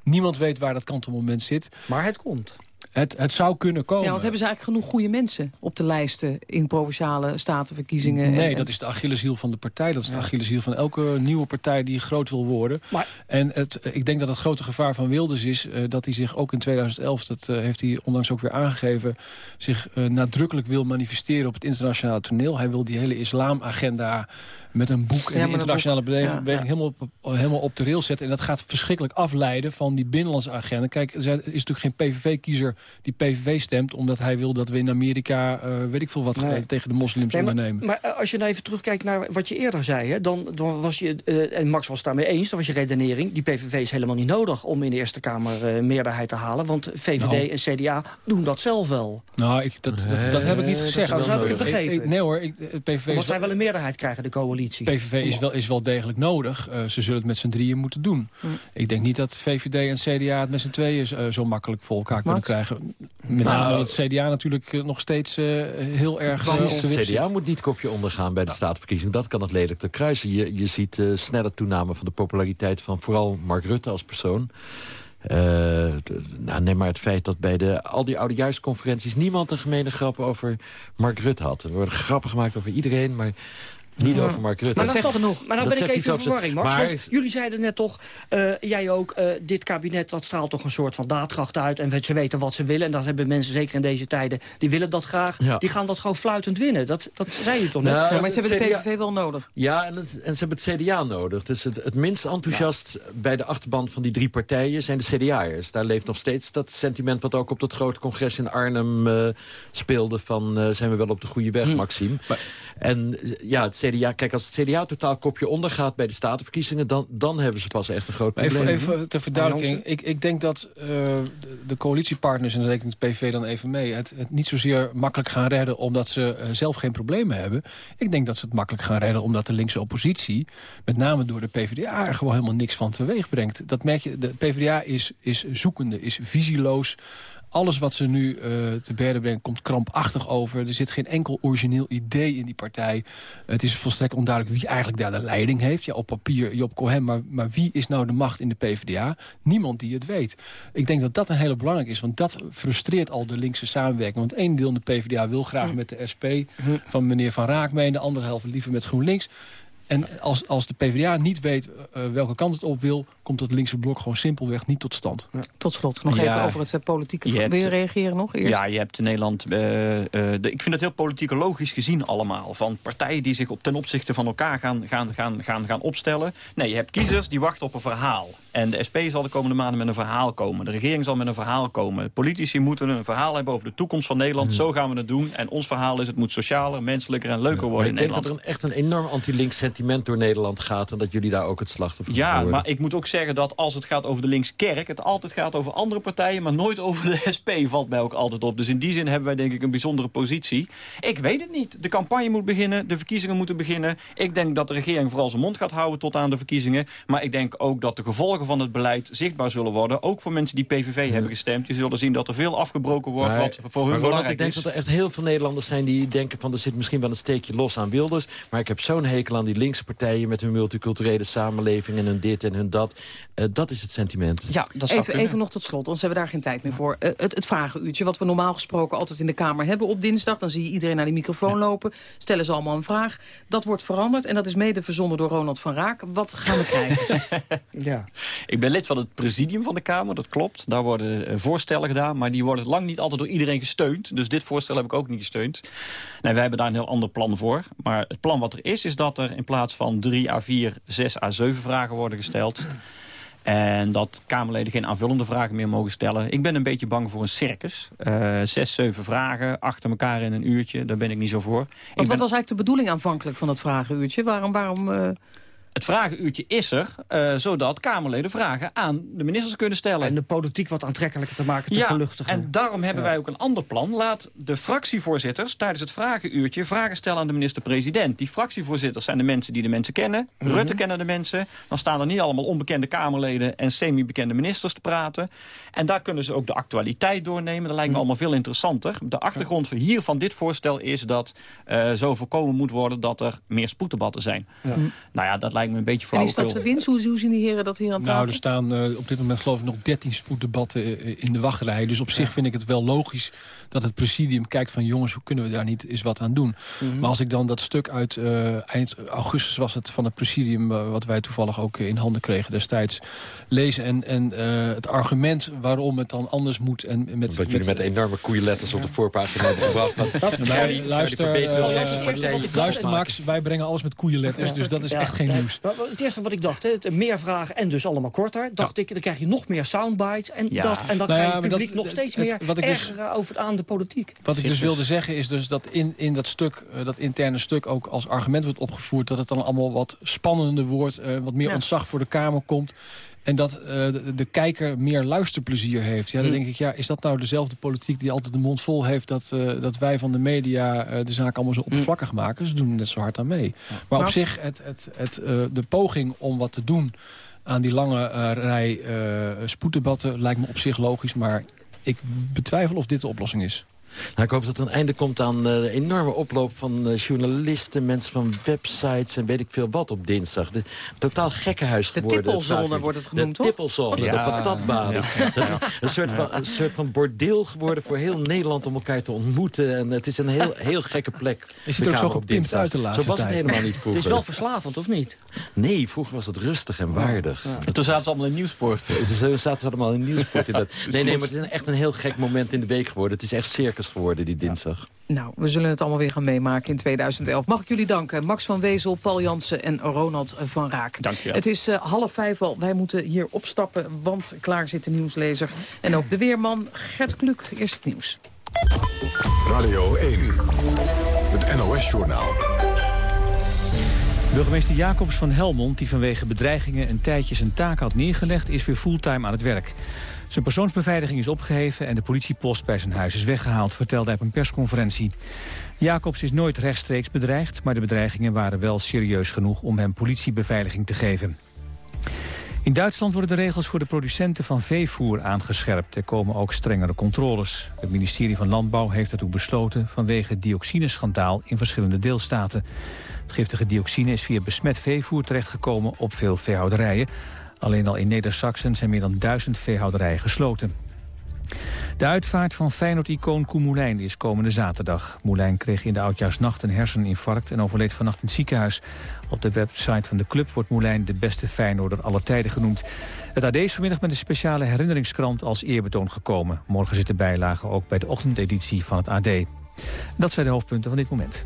Niemand weet waar dat kantelmoment zit. Maar het komt. Het, het zou kunnen komen. Ja, want hebben ze eigenlijk genoeg goede mensen op de lijsten... in provinciale statenverkiezingen? Nee, en, dat is de Achilleshiel van de partij. Dat is ja. de Achilleshiel van elke nieuwe partij die groot wil worden. Maar, en het, ik denk dat het grote gevaar van Wilders is... Uh, dat hij zich ook in 2011, dat uh, heeft hij onlangs ook weer aangegeven... zich uh, nadrukkelijk wil manifesteren op het internationale toneel. Hij wil die hele islamagenda met een boek en ja, internationale beweging ja, ja. helemaal, op, helemaal op de rail zetten. En dat gaat verschrikkelijk afleiden van die binnenlandse agenda. Kijk, er is natuurlijk geen PVV-kiezer die PVV stemt... omdat hij wil dat we in Amerika, weet ik veel wat, tegen de moslims nee, ondernemen. Maar, maar, als je nou even terugkijkt naar wat je eerder zei... Hè, dan, dan was je, en Max was het daarmee eens, dan was je redenering... die PVV is helemaal niet nodig om in de Eerste Kamer meerderheid te halen... want VVD nou. en CDA doen dat zelf wel. Nou, ik, dat, dat, dat, heb ik niet gezegd. Dat heb ik begrepen. nee hoor, ik, PVV Omdat zij wel een meerderheid krijgen, de coalitie. PVV is wel, is wel degelijk nodig. Uh, ze zullen het met z'n drieën moeten doen. Hm. Ik denk niet dat VVD en CDA het met z'n tweeën uh, zo makkelijk voor elkaar kunnen krijgen. Met name nou, omdat het CDA natuurlijk uh, nog steeds heel erg... het CDA moet niet kopje ondergaan bij de statenverkiezing. Dat kan het lelijk te kruisen. Je, je ziet snelle toename van de populariteit van vooral Mark Rutte als persoon. Uh, nou, neem maar het feit dat bij de, al die oudejaarsconferenties... niemand een gemene grap over Mark Rutte had. Er worden grappen gemaakt over iedereen, maar niet over Mark Rutte. Maar dat, zegt genoeg. Maar dan ben ik even in verwarring, Max. Maar... jullie zeiden net toch, uh, jij ook, uh, dit kabinet dat straalt toch een soort van daadkracht uit. En ze weten wat ze willen. En dat hebben mensen zeker in deze tijden, die willen dat graag. Ja. Die gaan dat gewoon fluitend winnen. Dat, dat zei je toch net? Nou, ja, maar ze hebben de PVV wel nodig. Ja, en, het, en, ze hebben het CDA nodig. Dus het, het minst enthousiast bij de achterban van die drie partijen zijn de CDA'ers. Daar leeft nog steeds dat sentiment wat ook op dat grote congres in Arnhem uh, speelde. Van zijn we wel op de goede weg, hm. Maxime. Maar, en ja, het CDA, kijk, als het CDA totaal kopje ondergaat bij de statenverkiezingen... dan, dan hebben ze pas echt een groot probleem. Even, even ter verduidelijking. Ik, ik denk dat uh, de coalitiepartners, en daar rekent de PV dan even mee... Het, het, niet zozeer makkelijk gaan redden omdat ze uh, zelf geen problemen hebben. Ik denk dat ze het makkelijk gaan redden omdat de linkse oppositie... met name door de PvdA er gewoon helemaal niks van teweeg brengt. Dat merk je, de PvdA is, is zoekende, is visieloos alles wat ze nu uh, te berden brengen komt krampachtig over. Er zit geen enkel origineel idee in die partij. Het is volstrekt onduidelijk wie eigenlijk daar de leiding heeft. Ja, op papier Job Cohen, maar, maar wie is nou de macht in de PvdA? Niemand die het weet. Ik denk dat dat een hele belangrijk is, want dat frustreert al de linkse samenwerking. Want één deel in de PvdA wil graag met de SP van meneer Van Raak mee... en de andere helft liever met GroenLinks. En als, als de PvdA niet weet uh, welke kant het op wil komt het linkse blok gewoon simpelweg niet tot stand. Ja. Tot slot, nog even over het uh, politieke... Wil je reageren nog eerst? Ja, je hebt in Nederland... Uh, de, ik vind het heel politicologisch gezien allemaal. Van partijen die zich op, ten opzichte van elkaar gaan, gaan, gaan, gaan, gaan opstellen. Nee, je hebt kiezers die wachten op een verhaal. En de SP zal de komende maanden met een verhaal komen. De regering zal met een verhaal komen. Politici moeten een verhaal hebben over de toekomst van Nederland. Hmm. Zo gaan we het doen. En ons verhaal is het moet socialer, menselijker en leuker worden in Nederland. Ik denk dat er een, echt een enorm anti-links sentiment door Nederland gaat... en dat jullie daar ook het slachtoffer van worden. Ja, maar ik moet ook zeggen dat als het gaat over de linkskerk... het altijd gaat over andere partijen, maar nooit over de SP valt mij ook altijd op. Dus in die zin hebben wij denk ik een bijzondere positie. Ik weet het niet. De campagne moet beginnen, de verkiezingen moeten beginnen. Ik denk dat de regering vooral zijn mond gaat houden tot aan de verkiezingen. Maar ik denk ook dat de gevolgen van het beleid zichtbaar zullen worden. Ook voor mensen die PVV hebben gestemd. Je zullen zien dat er veel afgebroken wordt wat voor hun belangrijk is. Ik denk dat er echt heel veel Nederlanders zijn die denken van... er zit misschien wel een steekje los aan Wilders. Maar ik heb zo'n hekel aan die linkse partijen... met hun multiculturele samenleving en hun dit en hun dat. Uh, dat is het sentiment. Ja, dat even, even nog tot slot, anders hebben we daar geen tijd meer voor. Uh, het, het vragenuurtje, wat we normaal gesproken altijd in de Kamer hebben op dinsdag. Dan zie je iedereen naar die microfoon lopen. Stellen ze allemaal een vraag. Dat wordt veranderd en dat is mede verzonnen door Ronald van Raak. Wat gaan we krijgen? ja. Ik ben lid van het presidium van de Kamer, dat klopt. Daar worden uh, voorstellen gedaan, maar die worden lang niet altijd door iedereen gesteund. Dus dit voorstel heb ik ook niet gesteund. Nee, wij hebben daar een heel ander plan voor. Maar het plan wat er is, is dat er in plaats van 3 à 4, 6 à 7 vragen worden gesteld. En dat Kamerleden geen aanvullende vragen meer mogen stellen. Ik ben een beetje bang voor een circus. Uh, zes, zeven vragen achter elkaar in een uurtje. Daar ben ik niet zo voor. Want wat was eigenlijk de bedoeling aanvankelijk van dat vragenuurtje? Waarom... waarom uh... Het vragenuurtje is er, uh, zodat Kamerleden vragen aan de ministers kunnen stellen. En de politiek wat aantrekkelijker te maken, te ja, verluchtigen. en daarom hebben wij ook een ander plan. Laat de fractievoorzitters tijdens het vragenuurtje vragen stellen aan de minister-president. Die fractievoorzitters zijn de mensen die de mensen kennen. Mhm. Rutte kennen de mensen. Dan staan er niet allemaal onbekende Kamerleden en semi-bekende ministers te praten. En daar kunnen ze ook de actualiteit doornemen. Dat lijkt me mhm. allemaal veel interessanter. De achtergrond hier van dit voorstel is dat uh, zo voorkomen moet worden dat er meer spoeddebatten zijn. Ja. Nou ja, dat lijkt me een beetje En is dat de winst? Hoe, hoe zien die heren dat hier aan tafel? Nou, er staan uh, op dit moment geloof ik nog 13 spoeddebatten uh, in de wachtrij. Dus op zich vind ik het wel logisch dat het presidium kijkt van... jongens, hoe kunnen we daar niet eens wat aan doen? Mm -hmm. Maar als ik dan dat stuk uit uh, eind augustus was het van het presidium... wat wij toevallig ook in handen kregen destijds lezen... en, en het argument waarom het dan anders moet... En met, Omdat jullie met, enorme koeienletters op de voorpagina hebben gebracht. luister, luister Max, wij brengen alles met koeienletters... dus dat is echt geen nieuws. Nieuws. Nou, het eerste wat ik dacht, hè, meer vragen en dus allemaal korter. Dacht ik, dan krijg je nog meer soundbites. En, Ja. dat, en dan Nou je het publiek dat- nog steeds het- meer wat ik dus- over aan de politiek. Wat ik dus wilde zeggen is dus dat in, in dat stuk, eh, dat interne stuk ook als argument wordt opgevoerd... dat het dan allemaal wat spannender wordt, eh, wat meer Ja. ontzag voor de Kamer komt... en dat eh, de, de kijker meer luisterplezier heeft. Ja, dan Hm. denk ik, ja, is dat nou dezelfde politiek die altijd de mond vol heeft... dat, eh, dat wij van de media eh, de zaak allemaal zo oppervlakkig maken? Ze doen net zo hard aan mee. Maar op Nou. zich, het, het, het, de poging om wat te doen aan die lange rij spoeddebatten... lijkt me op zich logisch, maar ik betwijfel of dit de oplossing is. Nou, ik hoop dat er een einde komt aan eh, de enorme oploop van eh, journalisten... mensen van websites en weet ik veel wat op dinsdag. De, totaal gekkenhuis De geworden. tippelzone vaak. wordt het genoemd, De toch? tippelzone, Ja. de patatbaden. Dat is een soort, van, een soort van bordeel geworden voor heel Nederland om elkaar te ontmoeten. En het is een heel, heel gekke plek. Is het de ook zo gepimpt dinsdag. uit de laatste Zo was het helemaal niet Het vroeger. is wel verslavend, of niet? Nee, vroeger was het rustig en waardig. En toen zaten ze allemaal in Nieuwsport. Zo zaten ze allemaal in Nieuwsport. inderdaad. Nee, nee, maar het is een- echt een heel gek moment in de week geworden. Het is echt circus geworden, die dinsdag. Nou, we zullen het allemaal weer gaan meemaken in 2011. Mag ik jullie danken. Max van Wezel, Paul Jansen en Ronald van Raak. Dank je wel. Het is eh, half vijf al. Wij moeten hier opstappen, want klaar zit de nieuwslezer. En ook de weerman Gert Kluk. Eerst het nieuws. Radio 1. Het NOS-journaal. Burgemeester Jacobs van Helmond, die vanwege bedreigingen een tijdje zijn taak had neergelegd, is weer fulltime aan het werk. Zijn persoonsbeveiliging is opgeheven en de politiepost bij zijn huis is weggehaald, vertelde hij op een persconferentie. Jacobs is nooit rechtstreeks bedreigd, maar de bedreigingen waren wel serieus genoeg om hem politiebeveiliging te geven. In Duitsland worden de regels voor de producenten van veevoer aangescherpt. Er komen ook strengere controles. Het ministerie van Landbouw heeft daartoe besloten vanwege het dioxineschandaal in verschillende deelstaten. Het giftige dioxine is via besmet veevoer terechtgekomen op veel veehouderijen. Alleen al in Neder-Saxen zijn meer dan duizend veehouderijen gesloten. De uitvaart van Feyenoord-icoon Koen Moulijn is komende zaterdag. Moulijn kreeg in de oudjaarsnacht een herseninfarct en overleed vannacht in het ziekenhuis. Op de website van de club wordt Moulijn de beste Feyenoorder aller tijden genoemd. Het AD is vanmiddag met een speciale herinneringskrant als eerbetoon gekomen. Morgen zit de bijlage ook bij de ochtendeditie van het AD. Dat zijn de hoofdpunten van dit moment.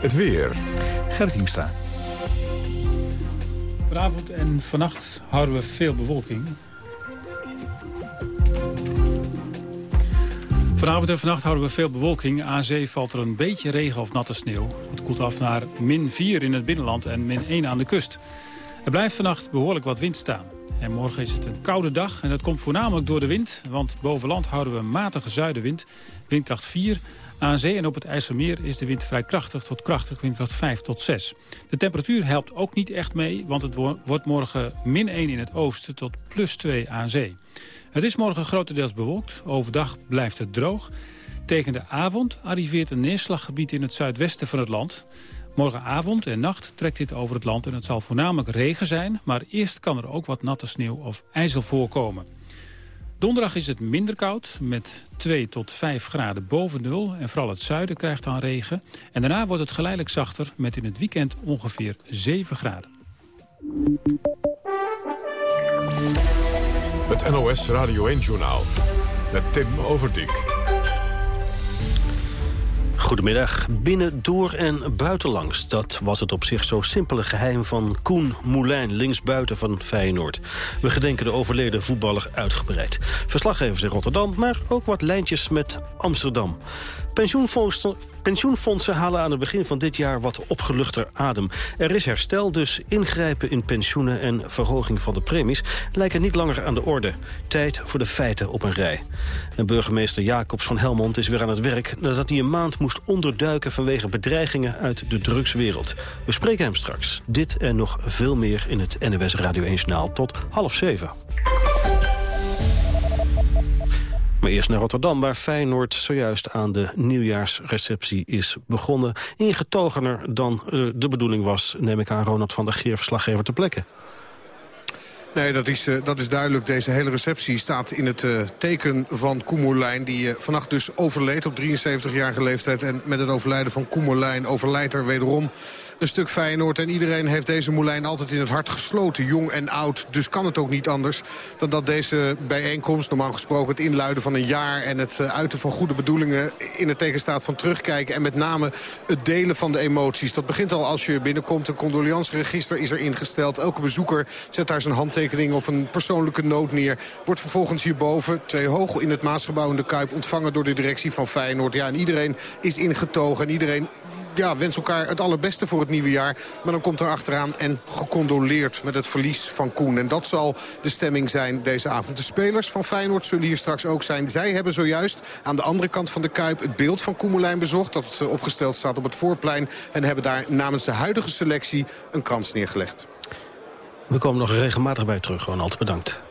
Het weer. Gerrit Hiemstra. Vanavond en vannacht houden we veel bewolking. Vanavond en vannacht houden we veel bewolking. Aan zee valt er een beetje regen of natte sneeuw. Het koelt af naar min 4 in het binnenland en min 1 aan de kust. Er blijft vannacht behoorlijk wat wind staan. En morgen is het een koude dag en dat komt voornamelijk door de wind. Want boven land houden we een matige zuidenwind, windkracht 4. Aan zee en op het IJsselmeer is de wind vrij krachtig tot krachtig, windkracht 5 tot 6. De temperatuur helpt ook niet echt mee, want het wo- wordt morgen min 1 in het oosten tot plus 2 aan zee. Het is morgen grotendeels bewolkt, overdag blijft het droog. Tegen de avond arriveert een neerslaggebied in het zuidwesten van het land. Morgenavond en nacht trekt dit over het land en het zal voornamelijk regen zijn... maar eerst kan er ook wat natte sneeuw of ijzel voorkomen. Donderdag is het minder koud, met 2 tot 5 graden boven nul... en vooral het zuiden krijgt dan regen. En daarna wordt het geleidelijk zachter, met in het weekend ongeveer 7 graden. Het NOS Radio 1-journaal. Met Tim Overdijk. Goedemiddag. Binnen, door en buitenlangs. Dat was het op zich zo simpele geheim van Koen Moulijn, linksbuiten van Feyenoord. We gedenken de overleden voetballer uitgebreid. Verslaggevers in Rotterdam, maar ook wat lijntjes met Amsterdam. Pensioenfondsen, pensioenfondsen halen aan het begin van dit jaar wat opgeluchter adem. Er is herstel, dus ingrijpen in pensioenen en verhoging van de premies... lijken niet langer aan de orde. Tijd voor de feiten op een rij. En burgemeester Jacobs van Helmond is weer aan het werk... nadat hij een maand moest onderduiken vanwege bedreigingen uit de drugswereld. We spreken hem straks. Dit en nog veel meer in het NWS Radio 1 Journaal tot half zeven. Maar eerst naar Rotterdam, waar Feyenoord zojuist aan de nieuwjaarsreceptie is begonnen. Ingetogener dan eh, de bedoeling was, neem ik aan Ronald van der Geer, verslaggever ter plekke. Nee, dat is, eh, dat is duidelijk. Deze hele receptie staat in het eh, teken van Koemelijn... die vannacht dus overleed op 73-jarige leeftijd. En met het overlijden van Koemelijn overlijdt er wederom een stuk Feyenoord. En iedereen heeft deze Moulijn altijd in het hart gesloten. Jong en oud. Dus kan het ook niet anders dan dat deze bijeenkomst... normaal gesproken het inluiden van een jaar... en het eh, uiten van goede bedoelingen in het tegenstaat van terugkijken. En met name het delen van de emoties. Dat begint al als je binnenkomt. Een condoleansregister is er ingesteld. Elke bezoeker zet daar zijn handtekening of een persoonlijke noot neer. Wordt vervolgens hierboven, twee hoog in het Maasgebouw in de Kuip... ontvangen door de directie van Feyenoord. Ja, en iedereen is ingetogen en iedereen ja, wens elkaar het allerbeste voor het nieuwe jaar. Maar dan komt er achteraan en gecondoleerd met het verlies van Koen. En dat zal de stemming zijn deze avond. De spelers van Feyenoord zullen hier straks ook zijn. Zij hebben zojuist aan de andere kant van de Kuip het beeld van Koemelijn bezocht. Dat eh, opgesteld staat op het voorplein. En hebben daar namens de huidige selectie een krans neergelegd. We komen nog regelmatig bij terug. Altijd bedankt.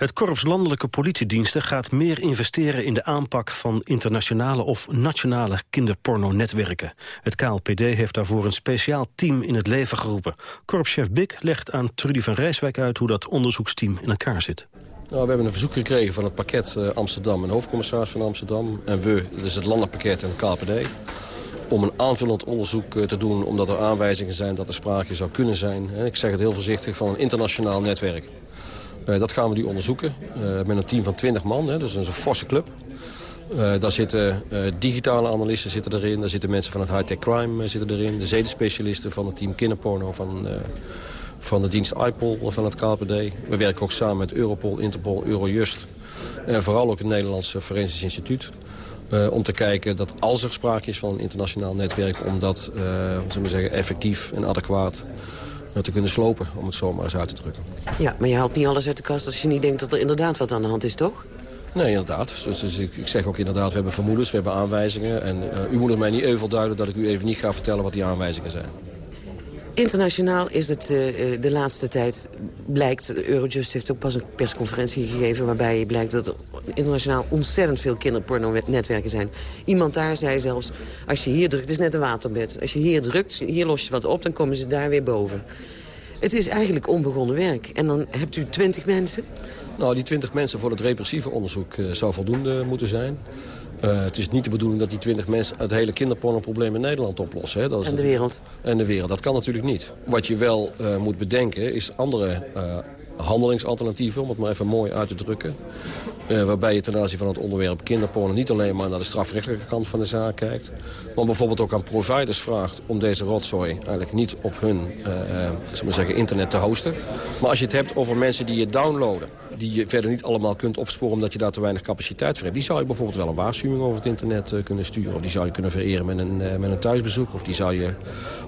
Het Korps Landelijke Politiediensten gaat meer investeren in de aanpak van internationale of nationale kinderporno-netwerken. Het KLPD heeft daarvoor een speciaal team in het leven geroepen. Korpschef Bik legt aan Trudy van Rijswijk uit hoe dat onderzoeksteam in elkaar zit. Nou, we hebben een verzoek gekregen van het pakket uh, Amsterdam en hoofdcommissaris van Amsterdam. En we, dus het landelijk pakket en het KLPD om een aanvullend onderzoek uh, te doen... omdat er aanwijzingen zijn dat er sprake zou kunnen zijn... ik zeg het heel voorzichtig, van een internationaal netwerk. Uh, dat gaan we nu onderzoeken uh, met een team van 20 man. Hè, dus dat is een forse club. Uh, daar zitten digitale analisten zitten erin. Daar zitten mensen van het high-tech crime zitten erin. De zedenspecialisten van het team kinderporno van, van de dienst IPOL van het KPD. We werken ook samen met Europol, Interpol, Eurojust. En vooral ook het Nederlandse Forensisch Instituut. Om te kijken dat als er sprake is van een internationaal netwerk... om dat we zeggen, effectief en adequaat te kunnen slopen, om het zo maar eens uit te drukken. Ja, maar je haalt niet alles uit de kast als je niet denkt dat er inderdaad wat aan de hand is, toch? Nee, inderdaad. Dus, dus ik, ik, zeg ook inderdaad, we hebben vermoedens, we hebben aanwijzingen. En uh, u moet het mij niet euvel duiden dat ik u even niet ga vertellen wat die aanwijzingen zijn. Internationaal is het uh, de laatste tijd, blijkt, Eurojust heeft ook pas een persconferentie gegeven... waarbij blijkt dat er internationaal ontzettend veel kinderporno-netwerken zijn. Iemand daar zei zelfs, als je hier drukt, het is net een waterbed. Als je hier drukt, hier los je wat op, dan komen ze daar weer boven. Het is eigenlijk onbegonnen werk. En dan hebt u twintig mensen? Nou, die twintig mensen voor het repressieve onderzoek uh, zou voldoende moeten zijn. Uh, het is niet de bedoeling dat die 20 mensen het hele kinderpornoprobleem in Nederland oplossen. Hè. Dat is en de wereld. En de wereld. Dat kan natuurlijk niet. Wat je wel uh, moet bedenken is andere uh, handelingsalternatieven, om het maar even mooi uit te drukken. Waarbij je ten aanzien van het onderwerp kinderporno niet alleen maar naar de strafrechtelijke kant van de zaak kijkt. Maar bijvoorbeeld ook aan providers vraagt om deze rotzooi eigenlijk niet op hun uh, uh, zeggen, internet te hosten. Maar als je het hebt over mensen die je downloaden die je verder niet allemaal kunt opsporen omdat je daar te weinig capaciteit voor hebt. Die zou je bijvoorbeeld wel een waarschuwing over het internet uh, kunnen sturen. Of die zou je kunnen vereren met een, uh, met een thuisbezoek. Of die zou je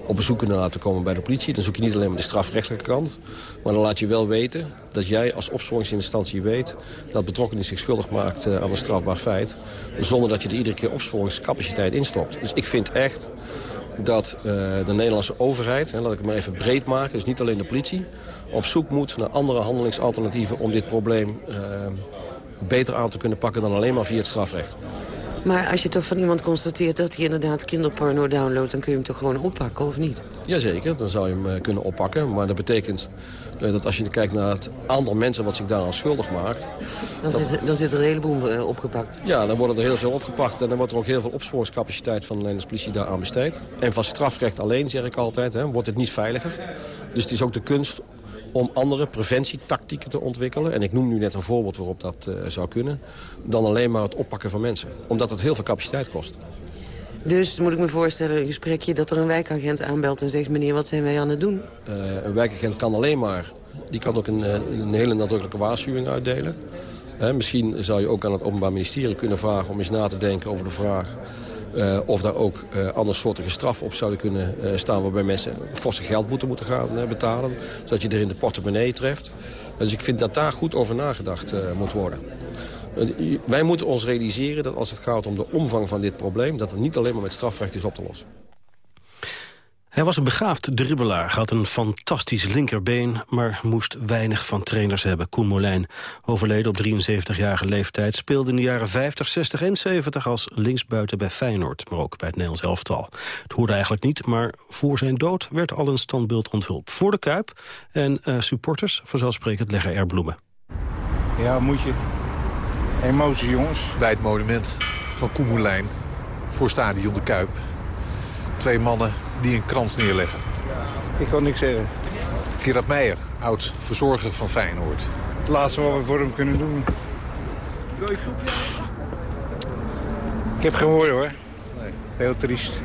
op bezoek kunnen laten komen bij de politie. Dan zoek je niet alleen maar de strafrechtelijke kant. Maar dan laat je wel weten dat jij als opsporingsinstantie weet... dat betrokkenen zich schuldig maakt uh, aan een strafbaar feit. Zonder dat je er iedere keer opsporingscapaciteit instopt. Dus ik vind echt dat de Nederlandse overheid, hè, laat ik het maar even breed maken... dus niet alleen de politie, op zoek moet naar andere handelingsalternatieven... om dit probleem uh, beter aan te kunnen pakken dan alleen maar via het strafrecht. Maar als je toch van iemand constateert dat hij inderdaad kinderporno downloadt... dan kun je hem toch gewoon oppakken, of niet? Jazeker, dan zou je hem uh, kunnen oppakken. Maar dat betekent uh, dat als je kijkt naar het aantal mensen wat zich daaraan schuldig maakt... Dan, dat... zit, dan zit er een heleboel opgepakt. Ja, dan worden er heel veel opgepakt. En dan wordt er ook heel veel opsporingscapaciteit van de Nederlandse politie daaraan besteed. En van strafrecht alleen, zeg ik altijd, hè, wordt het niet veiliger. Dus het is ook de kunst om andere preventietactieken te ontwikkelen. En ik noem nu net een voorbeeld waarop dat uh, zou kunnen. Dan alleen maar het oppakken van mensen. Omdat het heel veel capaciteit kost. Dus moet ik me voorstellen, een gesprekje dat er een wijkagent aanbelt en zegt... meneer, wat zijn wij aan het doen? Uh, een wijkagent kan alleen maar... die kan ook een, een hele nadrukkelijke waarschuwing uitdelen. Misschien zou je ook aan het Openbaar Ministerie kunnen vragen... om eens na te denken over de vraag... Uh, of daar ook uh, andersoortige straffen op zouden kunnen uh, staan... waarbij mensen forse geld moeten, moeten gaan betalen. Zodat je er in de portemonnee treft. Dus ik vind dat daar goed over nagedacht moet worden. wij moeten ons realiseren dat als het gaat om de omvang van dit probleem... dat het niet alleen maar met strafrecht is op te lossen. Hij was een begaafd dribbelaar, had een fantastisch linkerbeen... maar moest weinig van trainers hebben. Koen Molijn, overleden op 73-jarige leeftijd... speelde in de jaren 50, 60 en 70 als linksbuiten bij Feyenoord... maar ook bij het Nederlands elftal. Het hoorde eigenlijk niet, maar voor zijn dood... werd al een standbeeld onthuld voor de Kuip... en uh, supporters vanzelfsprekend leggen er bloemen. Ja, moet je. Emotie, jongens. Bij het monument van Koen Molijn voor Stadion de Kuip Twee mannen die een krans neerleggen. Ik kan niks zeggen. Gerard Meijer, oud-verzorger van Feyenoord. Het laatste wat we voor hem kunnen doen. Ik heb gehoord hoor. Heel triest.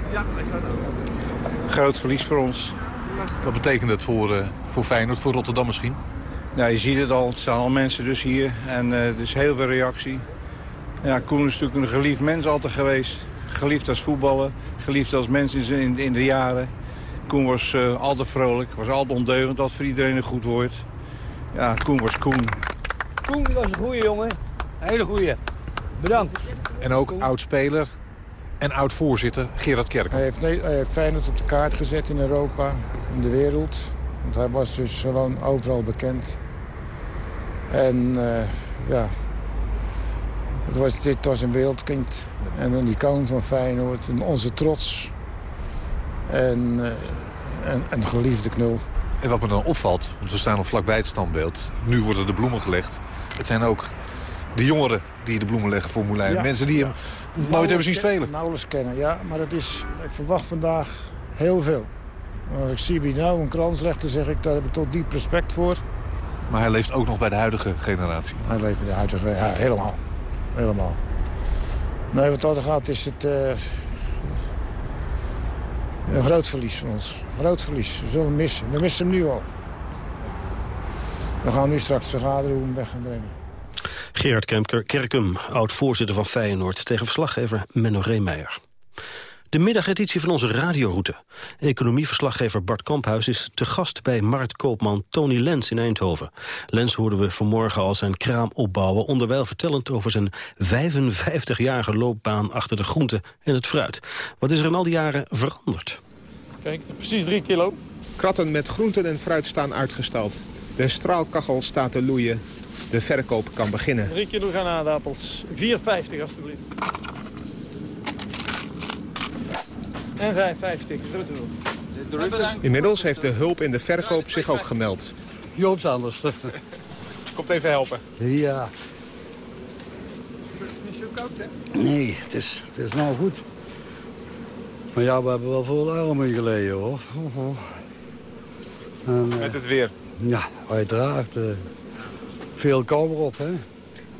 Groot verlies voor ons. Wat betekent het voor, uh, voor Feyenoord, voor Rotterdam misschien? Ja, je ziet het al. Het staan al mensen dus hier. En uh, er is heel veel reactie. Ja, Koen is natuurlijk een geliefd mens altijd geweest. Geliefd als voetballer. Geliefd als mens in, in de jaren. Koen was uh, altijd vrolijk. Was altijd ondeugend. Dat voor iedereen een goed woord. Ja, Koen was Koen. Koen was een goede jongen. Een hele goede. Bedankt. En ook oud-speler en oud-voorzitter Gerard Kerk. Hij heeft, hij heeft Feyenoord op de kaart gezet in Europa, in de wereld. Want hij was dus gewoon overal bekend. En uh, ja, het was, dit was een wereldkind. En een icoon van Feyenoord. En onze trots. En, uh, en een geliefde knul. En wat me dan opvalt, want we staan nog vlakbij het standbeeld. Nu worden de bloemen gelegd. Het zijn ook de jongeren die de bloemen leggen voor Moulijn. Ja, Mensen die hem ja. nooit hebben zien spelen. Nauwelijks kennen, ja. Maar het is, ik verwacht vandaag heel veel. Als ik zie wie nou een krans legt, dan zeg ik, daar heb ik tot diep respect voor. Maar hij leeft ook nog bij de huidige generatie. Hij leeft bij de huidige, ja, helemaal. Helemaal. Nee, wat dat gaat is het... Uh, een groot verlies van ons. Groot verlies. We zullen hem missen. We missen hem nu al. We gaan nu straks vergaderen hoe we hem weg gaan brengen. Gerard Kerkum, oud-voorzitter van Feyenoord... tegen verslaggever Menno Reemeijer. De middageditie van onze radioroute. Economieverslaggever Bart Kamphuis is te gast bij marktkoopman Tony Lens in Eindhoven. Lens hoorden we vanmorgen al zijn kraam opbouwen... onderwijl vertellend over zijn 55-jarige loopbaan achter de groente en het fruit. Wat is er in al die jaren veranderd? Kijk, precies drie kilo. Kratten met groenten en fruit staan uitgestald. De straalkachel staat te loeien. De verkoop kan beginnen. 3 kilo granaatappels. 4,50 alstublieft. En 5,50. Inmiddels heeft de hulp in de verkoop zich ook gemeld. Joop Sanders. Komt even helpen. Ja. Niet zo koud, hè? Nee, het is, het is nou goed. Maar ja, we hebben wel veel armen geleden, hoor. En, Met het weer? Ja, uiteraard. Uh, veel kou erop, hè.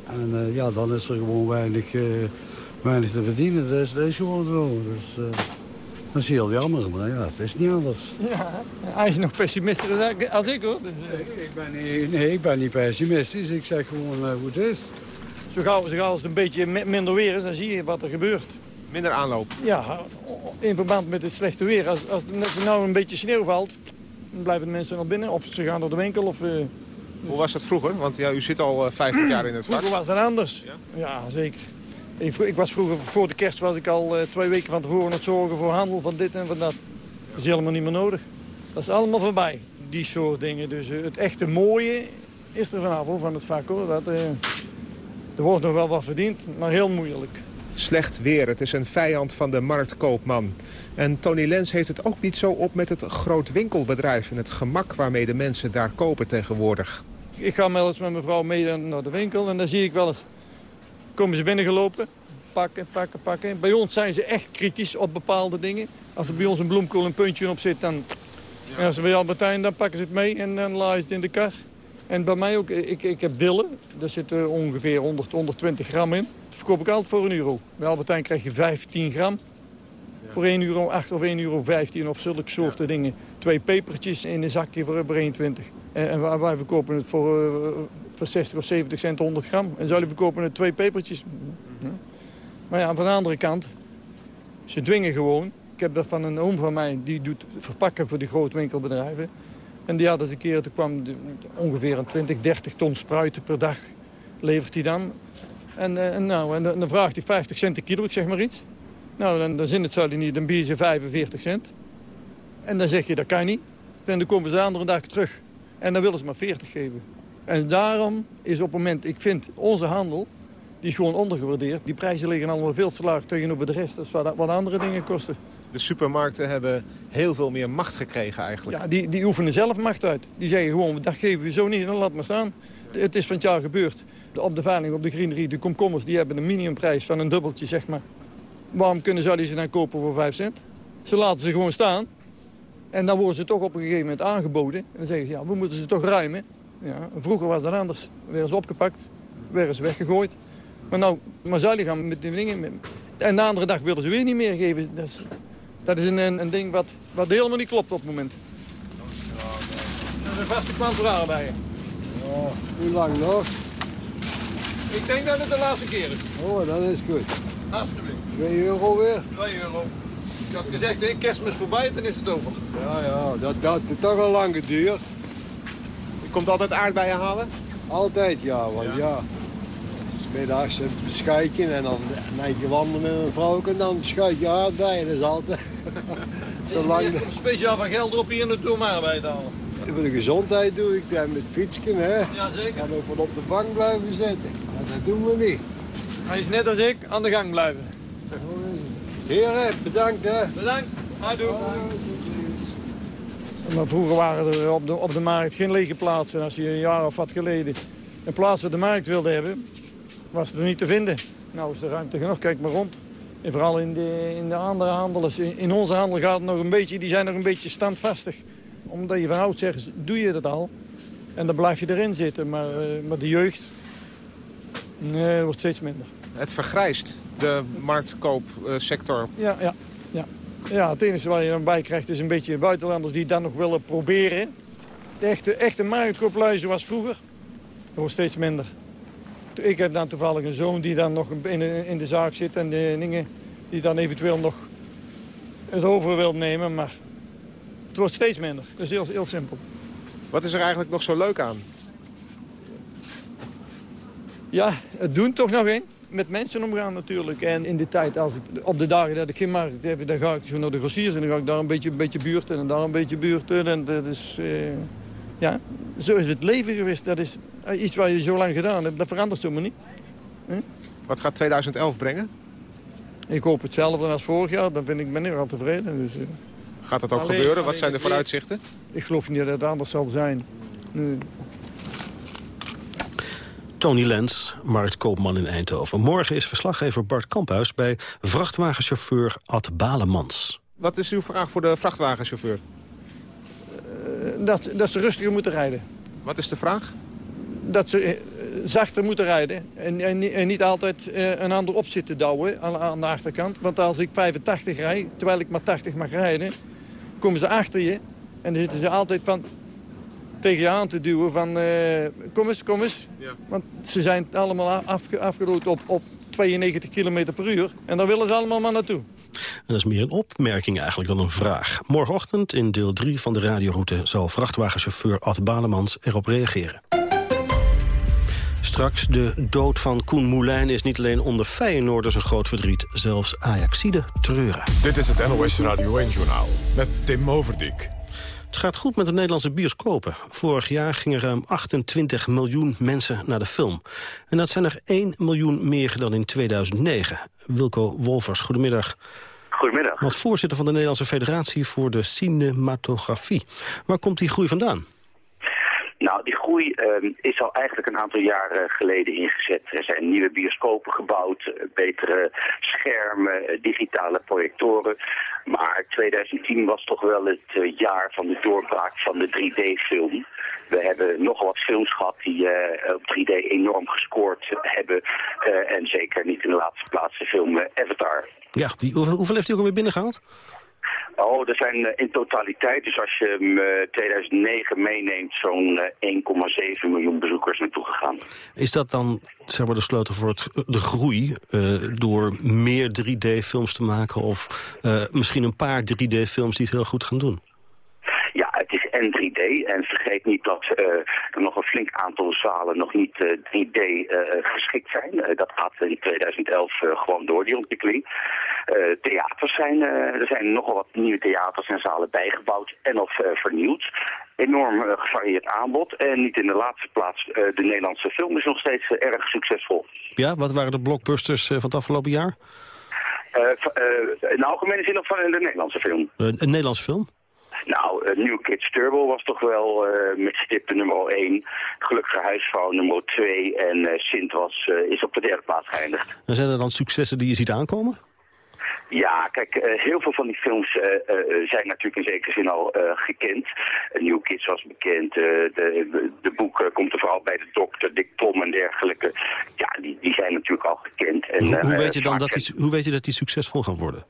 En uh, ja, dan is er gewoon weinig, uh, weinig te verdienen. Dat is, dat is gewoon zo. Dus, dat is heel jammer, maar ja, het is niet anders. Ja, hij is nog pessimistisch als ik, hoor. Dus, uh... ik ben niet, nee, ik ben niet pessimistisch. Ik zeg gewoon uh, hoe het is. Zo gauw, zo gauw als het een beetje minder weer is, dan zie je wat er gebeurt. Minder aanloop? Ja, in verband met het slechte weer. Als, als er nou een beetje sneeuw valt, dan blijven de mensen nog binnen. Of ze gaan naar de winkel. Of, uh, Hoe was dat vroeger? Want ja, u zit al 50 jaar in het vak. Vroeger was het anders. Ja, ja zeker. Ik, ik, was vroeger, voor de kerst was ik al uh, twee weken van tevoren aan het zorgen voor handel van dit en van dat. Dat is helemaal niet meer nodig. Dat is allemaal voorbij, die soort dingen. Dus uh, het echte mooie is er vanaf hoor, van het vak. Hoor. Dat, uh, er wordt nog wel wat verdiend, maar heel moeilijk. Slecht weer, het is een vijand van de marktkoopman. En Tony Lens heeft het ook niet zo op met het groot winkelbedrijf... en het gemak waarmee de mensen daar kopen tegenwoordig. Ik ga wel eens met mijn vrouw mee naar de winkel en dan zie ik wel eens komen ze binnengelopen. Pakken, pakken, pakken. Bij ons zijn ze echt kritisch op bepaalde dingen. Als er bij ons een bloemkool een puntje op zit, dan... Ja. En als ze bij Albertijn, dan pakken ze het mee en dan laaien ze het in de kar. En bij mij ook, ik, ik heb dillen. Daar zitten ongeveer 100, 120 gram in. Dat verkoop ik altijd voor een euro. Bij Albertijn krijg je 15 gram. Ja. Voor 1 euro 8 of 1 euro 15 of zulke soorten ja. dingen. Twee pepertjes in een zakje voor 21. En, en wij verkopen het voor, uh, voor 60 of 70 cent 100 gram. En jullie verkopen het twee pepertjes. Ja. Maar ja, van de andere kant, ze dwingen gewoon. Ik heb dat van een oom van mij, die doet verpakken voor die grote winkelbedrijven. En die had eens een keer, toen kwam de, ongeveer een 20, 30 ton spruiten per dag levert hij dan. En, en, nou, en dan vraagt hij 50 cent een kilo, zeg maar iets. Nou, dan, dan zin het zou hij niet, dan bieden ze 45 cent. En dan zeg je, dat kan niet. En dan komen ze de andere dag terug. En dan willen ze maar 40 geven. En daarom is op het moment, ik vind, onze handel, die is gewoon ondergewaardeerd. Die prijzen liggen allemaal veel te laag tegenover de rest. Dat is wat, wat andere dingen kosten. De supermarkten hebben heel veel meer macht gekregen eigenlijk. Ja, die, die oefenen zelf macht uit. Die zeggen gewoon, dat geven we zo niet, dan laat maar staan. Het is van het jaar gebeurd. Op de veiling, op de greenery, de komkommers, die hebben een minimumprijs van een dubbeltje, zeg maar. Waarom kunnen zij ze dan kopen voor 5 cent? Ze laten ze gewoon staan. En dan worden ze toch op een gegeven moment aangeboden. En dan zeggen ze, ja, we moeten ze toch ruimen. Ja, vroeger was dat anders. Werden ze opgepakt, werden ze weggegooid. Maar nou, maar gaan met die dingen. En de andere dag wilden ze weer niet meer geven. Dat is, dat is een, een, ding wat, wat helemaal niet klopt op het moment. Dat is een vaste klant voor bij je. Oh, hoe lang nog? Ik denk dat het de laatste keer is. Oh, dat is goed. Alsjeblieft. 2 euro weer? 2 euro. Ik had gezegd, kerstmis voorbij, dan is het over. Ja, ja, dat, dat is toch al lang geduurd. Je komt altijd aardbeien halen? Altijd, ja. Want ja, ja middags een beschuitje en dan een eindje wandelen met een vrouw en dan schuitje aardbeien. Dat is altijd... Zolang... Je speciaal van geld op hier naartoe om arbeid halen. Voor de gezondheid doe ik dat met fietsken, hè. Ja, zeker. Kan ook wel op de bank blijven zitten. Maar dat doen we niet. Hij is net als ik aan de gang blijven. Heren, bedankt, hè. Bedankt. Houdoe. Maar vroeger waren er op de, op de markt geen lege plaatsen. Als je een jaar of wat geleden een plaats op de markt wilde hebben, was er niet te vinden. Nou is de ruimte genoeg, kijk maar rond. En vooral in de, in de andere handels, in onze handel gaat het nog een beetje, die zijn nog een beetje standvastig. Omdat je van oud zegt, doe je dat al. En dan blijf je erin zitten. Maar, uh, maar de jeugd, nee, dat wordt steeds minder. Het vergrijst, de marktkoopsector. ja, ja, ja. Ja, het enige waar je dan bij krijgt is een beetje buitenlanders die dat nog willen proberen. De echte, echte marktkooplui zoals vroeger, dat wordt steeds minder. Ik heb dan toevallig een zoon die dan nog in de, in de zaak zit en de dingen die dan eventueel nog het over wil nemen. Maar het wordt steeds minder. Dat is heel, heel simpel. Wat is er eigenlijk nog zo leuk aan? Ja, het doen toch nog één. Met mensen omgaan natuurlijk. En in de tijd, als ik, op de dagen dat ik geen markt heb, dan ga ik zo naar de grossiers en dan ga ik daar een beetje, een beetje buurten en daar een beetje buurten. En dat is, eh, ja, zo is het leven geweest. Dat is iets wat je zo lang gedaan hebt. Dat verandert zomaar niet. Wat gaat 2011 brengen? Ik hoop hetzelfde als vorig jaar. Dan vind ik, ben ik al tevreden. Dus, uh, gaat dat ook gebeuren? Wat zijn de vooruitzichten? Ik geloof niet dat het anders zal zijn. Nee. Tony Lens, marktkoopman in Eindhoven. Morgen is verslaggever Bart Kamphuis bij vrachtwagenchauffeur Ad Balemans. Wat is uw vraag voor de vrachtwagenchauffeur? Uh, dat, dat ze rustiger moeten rijden. Wat is de vraag? Dat ze uh, zachter moeten rijden en, en, en niet altijd uh, een ander op zitten douwen aan, aan, de achterkant. Want als ik 85 rijd, terwijl ik maar 80 mag rijden, komen ze achter je. En dan zitten ze altijd van, tegen je aan te duwen van uh, kom eens, kom eens. Ja. Want ze zijn allemaal afge afgerood op, op 92 km per uur. En daar willen ze allemaal maar naartoe. En dat is meer een opmerking eigenlijk dan een vraag. Morgenochtend in deel 3 van de radioroute zal vrachtwagenchauffeur Ad Balemans erop reageren. Straks, de dood van Koen Moulijn is niet alleen onder Feyenoorders een groot verdriet. Zelfs Ajaxide treuren. Dit is het NOS Radio 1-journaal met Tim Overdijk. Het gaat goed met de Nederlandse bioscopen. Vorig jaar gingen ruim 28 miljoen mensen naar de film. En dat zijn er 1 miljoen meer dan in 2009. Wilco Wolfers, goedemiddag. Goedemiddag. Als voorzitter van de Nederlandse Federatie voor de Cinematografie. Waar komt die groei vandaan? Nou, die groei uh, is al eigenlijk een aantal jaren geleden ingezet. Er zijn nieuwe bioscopen gebouwd, eh, betere schermen, eh, digitale projectoren. Maar 2010 was toch wel het uh, jaar van de doorbraak van de 3D-film. We hebben nogal wat films gehad die op 3D enorm gescoord hebben. En zeker niet in de laatste plaats de film Avatar. Ja, die, hoeveel, hoeveel heeft u ook alweer binnengehaald? Oh, er zijn uh, in totaliteit, dus als je uh, 2009 meeneemt, zo'n uh, 1,7 miljoen bezoekers naartoe gegaan. Is dat dan zeg maar, de sleutel voor de groei door meer 3D-films te maken of misschien een paar 3D-films die het heel goed gaan doen? En 3D. En vergeet niet dat uh, er nog een flink aantal zalen nog niet uh, 3D uh, geschikt zijn. dat gaat in 2011 gewoon door, die ontwikkeling. theaters zijn, er zijn nogal wat nieuwe theaters en zalen bijgebouwd en of vernieuwd. Enorm gevarieerd aanbod. En niet in de laatste plaats, de Nederlandse film is nog steeds erg succesvol. Ja, wat waren de blockbusters van het afgelopen jaar? in de algemene zin of van de Nederlandse film? een Nederlandse film? Nou, uh, New Kids Turbo was toch wel uh, met stip nummer 1. Gelukkige huisvrouw nummer 2. En uh, Sint was, is op de derde plaats geëindigd. En zijn er dan successen die je ziet aankomen? Ja, kijk, uh, heel veel van die films uh, uh, zijn natuurlijk in zekere zin al gekend. New Kids was bekend, de, de boek komt er vooral bij de dokter, Dick Plom en dergelijke. Ja, die, die zijn natuurlijk al gekend. En, hoe, hoe weet je dan dat die, hoe weet je dat die succesvol gaan worden?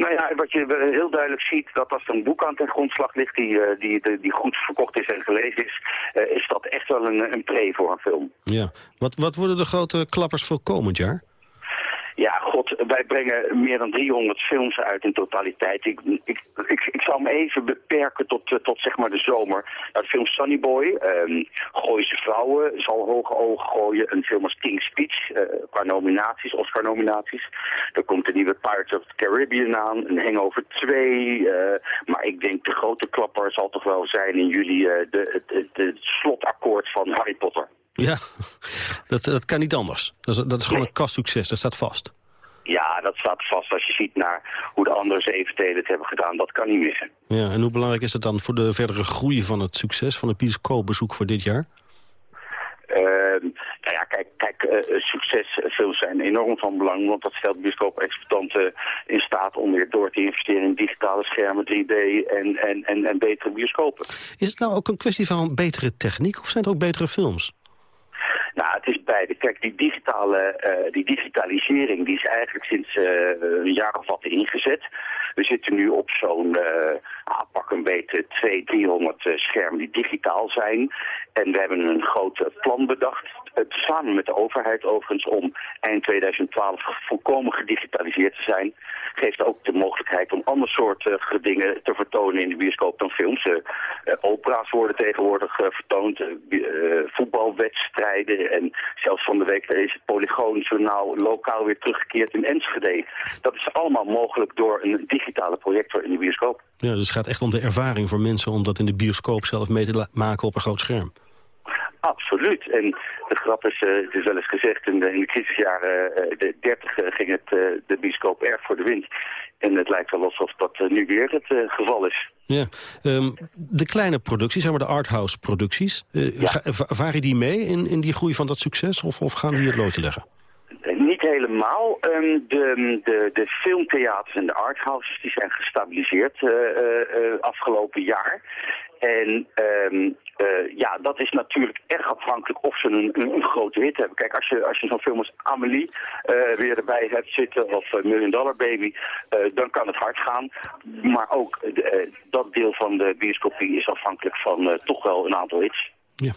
Nou ja, wat je heel duidelijk ziet, dat als er een boek aan ten grondslag ligt die, die, die, die goed verkocht is en gelezen is, is dat echt wel een, een pre voor een film. Ja. Wat, wat worden de grote klappers voor komend jaar? Ja, wij brengen meer dan 300 films uit in totaliteit. Ik, ik, ik, ik zal me even beperken tot, uh, tot zeg maar de zomer. Nou, de film Sunny Boy, um, Gooise Vrouwen zal hoge ogen gooien. Een film als King's Speech, uh, qua nominaties, Oscar-nominaties. Er komt de nieuwe Pirates of the Caribbean aan, een Hangover 2. Uh, maar ik denk de grote klapper zal toch wel zijn in juli de, het, het slotakkoord van Harry Potter. Ja, dat, dat kan niet anders. Dat is, dat is gewoon een kastsucces, dat staat vast. Ja, dat staat vast. Als je ziet naar hoe de andere zeven het hebben gedaan, dat kan niet missen. Ja, en hoe belangrijk is het dan voor de verdere groei van het succes van het bioscoopbezoek voor dit jaar? Uh, nou ja, kijk, kijk uh, succesfilms zijn enorm van belang, want dat stelt bioscoop-exploitanten in staat om weer door te investeren in digitale schermen, 3D en, en, en, en betere bioscopen. Is het nou ook een kwestie van betere techniek of zijn er ook betere films? Nou, het is beide. Kijk, die, digitale, uh, die digitalisering die is eigenlijk sinds uh, een jaar of wat ingezet. We zitten nu op zo'n, uh, pak een beetje 200, 300 schermen die digitaal zijn. En we hebben een groot plan bedacht, samen met de overheid overigens, om eind 2012 volkomen gedigitaliseerd te zijn. Geeft ook de mogelijkheid om ander soort dingen te vertonen in de bioscoop dan films. opera's worden tegenwoordig vertoond, voetbalwedstrijden en zelfs van de week is het Polygoonjournaal lokaal weer teruggekeerd in Enschede. Dat is allemaal mogelijk door een digitale projector in de bioscoop. Ja, dus het gaat echt om de ervaring voor mensen om dat in de bioscoop zelf mee te maken op een groot scherm. Absoluut. En de grap is, uh, het is wel eens gezegd, in de, in de crisisjaren uh, de 30 uh, ging het uh, de bioscoop erg voor de wind. En het lijkt wel alsof dat nu weer het geval is. Ja, um, de kleine producties, zeg maar de arthouse producties, ja. varen die mee in, in die groei van dat succes of, of gaan die het loodje leggen? Niet helemaal. Um, de, de, de filmtheaters en de arthouses die zijn gestabiliseerd uh, uh, afgelopen jaar. En um, uh, ja, dat is natuurlijk erg afhankelijk of ze een, een, grote hit hebben. Kijk, als je, als je zo'n film als Amelie uh, weer erbij hebt zitten, of uh, Million Dollar Baby, dan kan het hard gaan. Maar ook dat deel van de bioscopie is afhankelijk van toch wel een aantal hits. Ja.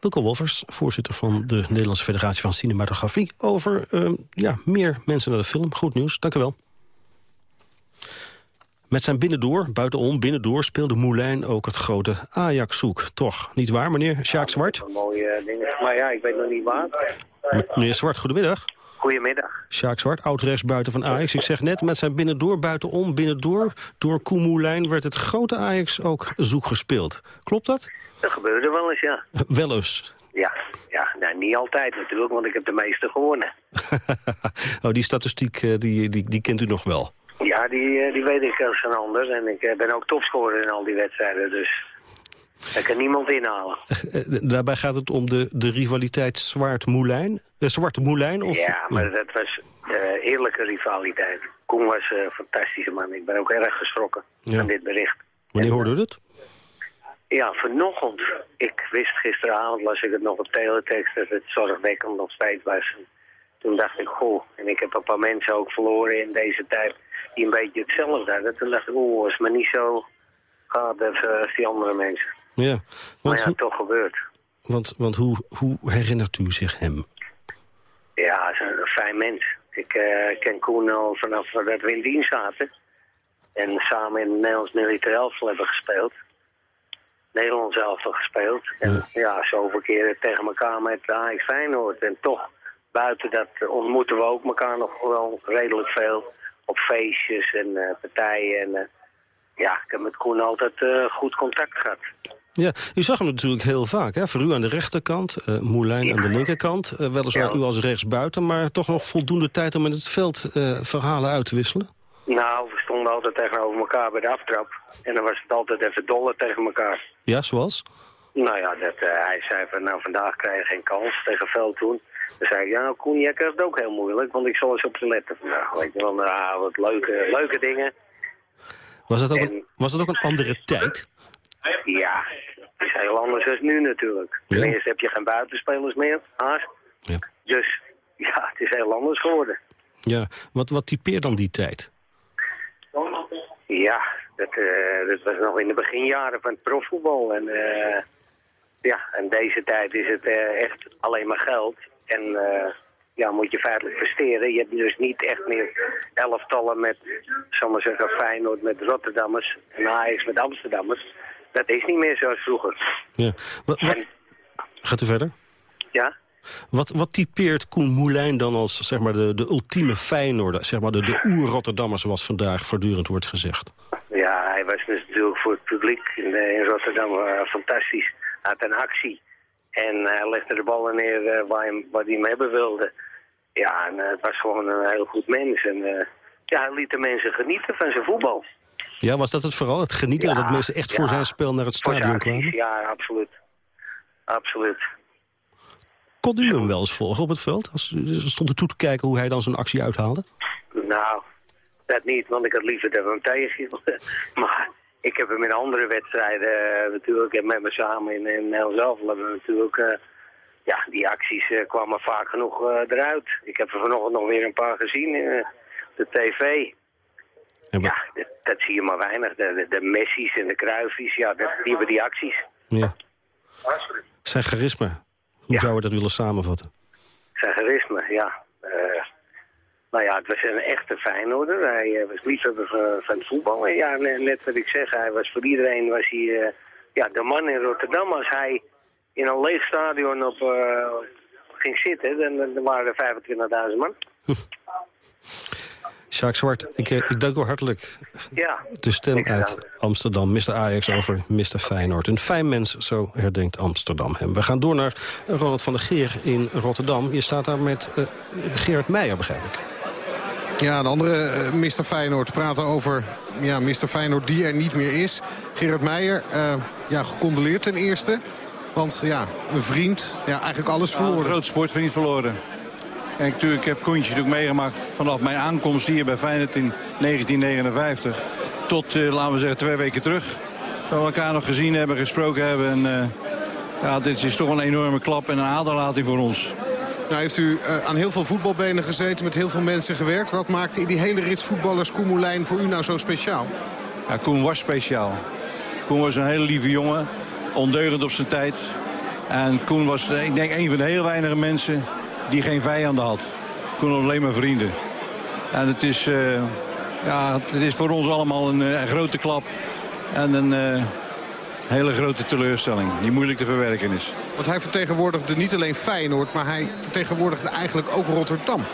Wilco Wolfers, voorzitter van de Nederlandse Federatie van Cinematografie... over uh, ja, meer mensen naar de film. Goed nieuws, dank u wel. Met zijn binnendoor, buitenom, binnendoor... speelde Moulijn ook het grote Ajax-zoek. Toch, niet waar, meneer Sjaak Zwart? Ja, mooie dingen, maar ja, ik weet nog niet waar. Meneer Zwart, goedemiddag. Goedemiddag. Sjaak Zwart, oud-rechtsbuiten van Ajax. Ik zeg net, met zijn binnendoor, buitenom, binnendoor... door Koen Moulijn werd het grote Ajax ook zoek gespeeld. Klopt dat? Dat gebeurde wel eens, ja. Wel eens? Ja, ja nou, niet altijd natuurlijk, want ik heb de meeste gewonnen. oh, die statistiek die, die, die kent u nog wel? Ja, die, die weet ik als een ander. En ik ben ook topscorer in al die wedstrijden, dus daar kan niemand inhalen. Daarbij gaat het om de, de rivaliteit Zwart-Moulijn? Zwarte Moulijn? Of... Ja, maar dat was uh, eerlijke rivaliteit. Koen was een fantastische man. Ik ben ook erg geschrokken ja. aan dit bericht. Wanneer hoorde u het? Ja, vanochtend. Ik wist gisteravond, las ik het nog op teletext, dat het zorgwekkend nog steeds was. En toen dacht ik, goh, en ik heb een paar mensen ook verloren in deze tijd die een beetje hetzelfde hadden. Toen dacht ik, oh, het maar niet zo gaat als die andere mensen. Ja. Want maar ja, hoe, toch gebeurt. Want, want hoe, hoe herinnert u zich hem? Ja, hij is een, fijn mens. Ik uh, ken Koen al vanaf dat we in dienst zaten. En samen in het Nederlands militair elftal hebben gespeeld. Nederlands elftal gespeeld. En ja, ja zoveel keren tegen elkaar met Ajax Feyenoord. En toch, buiten dat ontmoeten we ook elkaar nog wel redelijk veel. Op feestjes en uh, partijen. En uh, ja, ik heb met Koen altijd goed contact gehad. Ja, u zag hem natuurlijk heel vaak. Hè? Voor u aan de rechterkant, uh, Moulijn ja. aan de linkerkant. Uh, weliswaar ja. u als rechtsbuiten, maar toch nog voldoende tijd om in het veld verhalen uit te wisselen? Nou, we stonden altijd tegenover elkaar bij de aftrap. En dan was het altijd even dolle tegen elkaar. Ja, zoals? Nou ja, dat, hij zei van nou vandaag krijg je geen kans tegen Veldtoen. Dan zei ik, ja nou jij krijgt het ook heel moeilijk, want ik zal eens op je letten vandaag. Weet je wel, nou, wat leuke, leuke dingen. Was dat, ook een, was dat ook een andere tijd? Ja, het is heel anders dan nu natuurlijk. Ten eerste heb je geen buitenspelers meer, haast. Ja. Dus ja, het is heel anders geworden. Ja, wat, wat typeert dan die tijd? Ja, dat, uh, dat was nog in de beginjaren van het profvoetbal. En, uh, ja, en deze tijd is het uh, echt alleen maar geld. En ja, moet je feitelijk presteren. Je hebt dus niet echt meer elftallen met, zal maar zeggen, Feyenoord met Rotterdammers en Ajax met Amsterdammers. Dat is niet meer zoals vroeger. Ja. Wat, wat... Gaat u verder? Ja? Wat, wat typeert Koen Moulijn dan als zeg maar, de, de ultieme Feyenoorder? Zeg maar de, de oer-Rotterdammer, zoals vandaag voortdurend wordt gezegd. Ja, hij was dus natuurlijk voor het publiek in, in Rotterdam uh, fantastisch. Hij had een actie. En hij legde de ballen neer uh, waar, hij, waar hij hem hebben wilde. Ja, en uh, het was gewoon een heel goed mens. En ja, hij liet de mensen genieten van zijn voetbal. Ja, was dat het vooral? Het genieten? Ja, dat mensen echt voor zijn spel naar het stadion kwamen? Ja, absoluut. Absoluut. Kon u hem wel eens volgen op het veld? Als, stond er toe te kijken hoe hij dan zo'n actie uithaalde? Nou, dat niet, want ik had liever dat we hem tegen. maar ik heb hem in andere wedstrijden uh, natuurlijk, met me samen in, in zelf hebben we natuurlijk... Uh, ja, die acties uh, kwamen vaak genoeg eruit. Ik heb er vanochtend nog weer een paar gezien de tv. Ja, dat, dat, zie je maar weinig. De, de, de Messi's en de Kruifies, ja, dat, die hebben die acties. Ja. Zijn charisma, hoe ja. zou je dat willen samenvatten? Zijn charisma, ja. Uh, nou ja, het was een echte Feyenoorder. Hij uh, was liefhebber van, voetbal. En ja, net wat ik zeg, hij was voor iedereen was hij, uh, ja, de man in Rotterdam. Als hij in een leeg stadion op, ging zitten, dan, dan waren er 25.000 man. Sjaak Zwart, ik, ik dank u hartelijk. Ja, de stem uit Amsterdam, Mr. Ajax over Mr. Feyenoord. Een fijn mens, zo herdenkt Amsterdam hem. We gaan door naar Ronald van der Geer in Rotterdam. Je staat daar met uh, Gerard Meijer, begrijp ik. Ja, de andere uh, Mr. Feyenoord praten over ja, Mr. Feyenoord die er niet meer is. Gerard Meijer, uh, ja, gecondoleerd ten eerste. Want ja, een vriend, ja, eigenlijk alles verloren. Ja, een groot sportvriend verloren. En natuurlijk, ik heb Koentje natuurlijk meegemaakt vanaf mijn aankomst hier bij Feyenoord in 1959. Tot, uh, laten we zeggen, twee weken terug. Dat we elkaar nog gezien hebben, gesproken hebben. En ja, dit is toch een enorme klap en een aderlating voor ons. Nou heeft u uh, aan heel veel voetbalbenen gezeten, met heel veel mensen gewerkt. Wat maakte in die hele rits voetballers Koen Moulijn voor u nou zo speciaal? Ja, Koen was speciaal. Koen was een hele lieve jongen, ondeugend op zijn tijd. En Koen was, ik denk, een van de heel weinige mensen die geen vijanden had. Koen had alleen maar vrienden. En het is, uh, ja, het is voor ons allemaal een, een grote klap. En een hele grote teleurstelling die moeilijk te verwerken is. Want hij vertegenwoordigde niet alleen Feyenoord, maar hij vertegenwoordigde eigenlijk ook Rotterdam.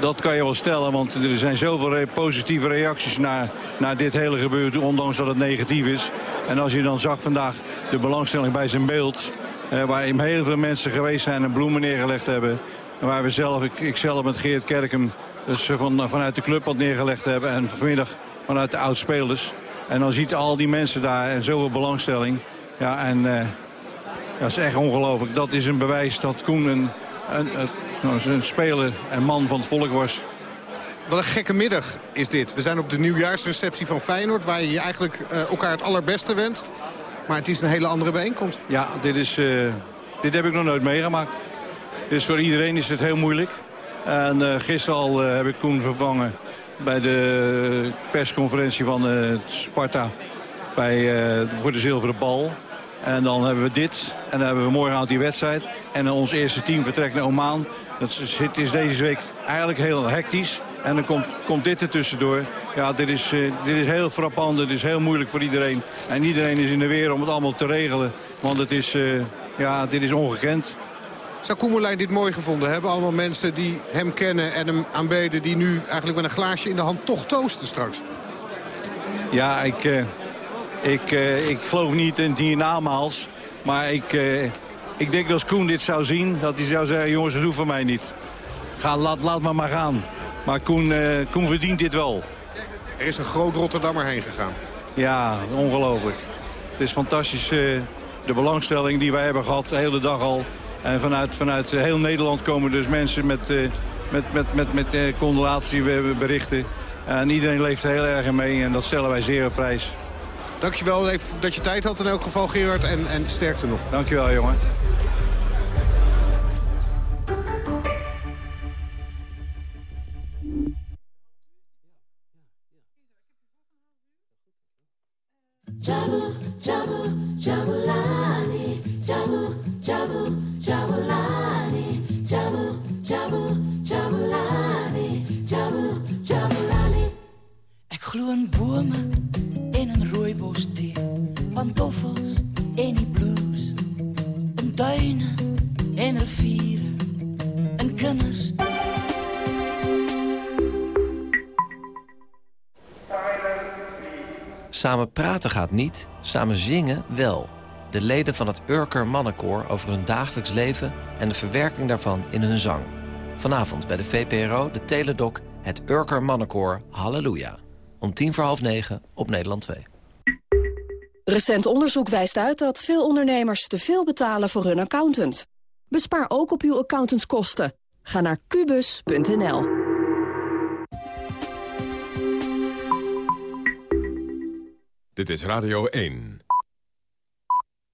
Dat kan je wel stellen, want er zijn zoveel positieve reacties naar, naar dit hele gebeuren, ondanks dat het negatief is. En als je dan zag vandaag de belangstelling bij zijn beeld... Uh, waar heel veel mensen geweest zijn en bloemen neergelegd hebben. En waar we zelf, ik, ik zelf met Geert Kerkem, dus van, vanuit de club wat neergelegd hebben. En vanmiddag vanuit de oudspelers. En dan ziet al die mensen daar en zoveel belangstelling. Ja, en uh, dat is echt ongelooflijk. Dat is een bewijs dat Koen een, een, een, een speler en man van het volk was. Wat een gekke middag is dit. We zijn op de nieuwjaarsreceptie van Feyenoord... waar je eigenlijk uh, elkaar het allerbeste wenst. Maar het is een hele andere bijeenkomst. Ja, dit, is, uh, dit heb ik nog nooit meegemaakt. Dus voor iedereen is het heel moeilijk. En uh, gisteren al heb ik Koen vervangen bij de persconferentie van Sparta bij, voor de zilveren bal. En dan hebben we dit. En dan hebben we morgenavond die wedstrijd. En ons eerste team vertrekt naar Oman. Dat is, deze week eigenlijk heel hectisch. En dan komt, komt dit er tussendoor. Ja, dit is, dit is heel frappant. Dit is heel moeilijk voor iedereen. En iedereen is in de weer om het allemaal te regelen. Want het is, ja, dit is ongekend. Zou Koemelijn dit mooi gevonden hebben? Allemaal mensen die hem kennen en hem aanbeden... die nu eigenlijk met een glaasje in de hand toch toosten straks. Ja, ik, uh, ik, ik geloof niet in die namaals. Maar ik, ik denk dat als Koen dit zou zien... dat hij zou zeggen, jongens, dat voor mij niet. Ga, laat, laat me maar gaan. Maar Koen, Koen verdient dit wel. Er is een groot Rotterdammer heen gegaan. Ja, ongelooflijk. Het is fantastisch. De belangstelling die wij hebben gehad de hele dag al. En vanuit, vanuit heel Nederland komen dus mensen met, met, met, met, met, met condolatieberichten. En iedereen leeft er heel erg mee en dat stellen wij zeer op prijs. Dankjewel dat je tijd had in elk geval, Gerard. En, en sterkte nog. Dankjewel, jongen. Praten gaat niet, samen zingen wel. De leden van het Urker Mannenkoor over hun dagelijks leven... en de verwerking daarvan in hun zang. Vanavond bij de VPRO, de Teledoc, het Urker Mannenkoor Halleluja. Om tien voor half negen op Nederland 2. Recent onderzoek wijst uit dat veel ondernemers te veel betalen voor hun accountant. Bespaar ook op uw accountantskosten. Ga naar kubus.nl. Dit is Radio 1.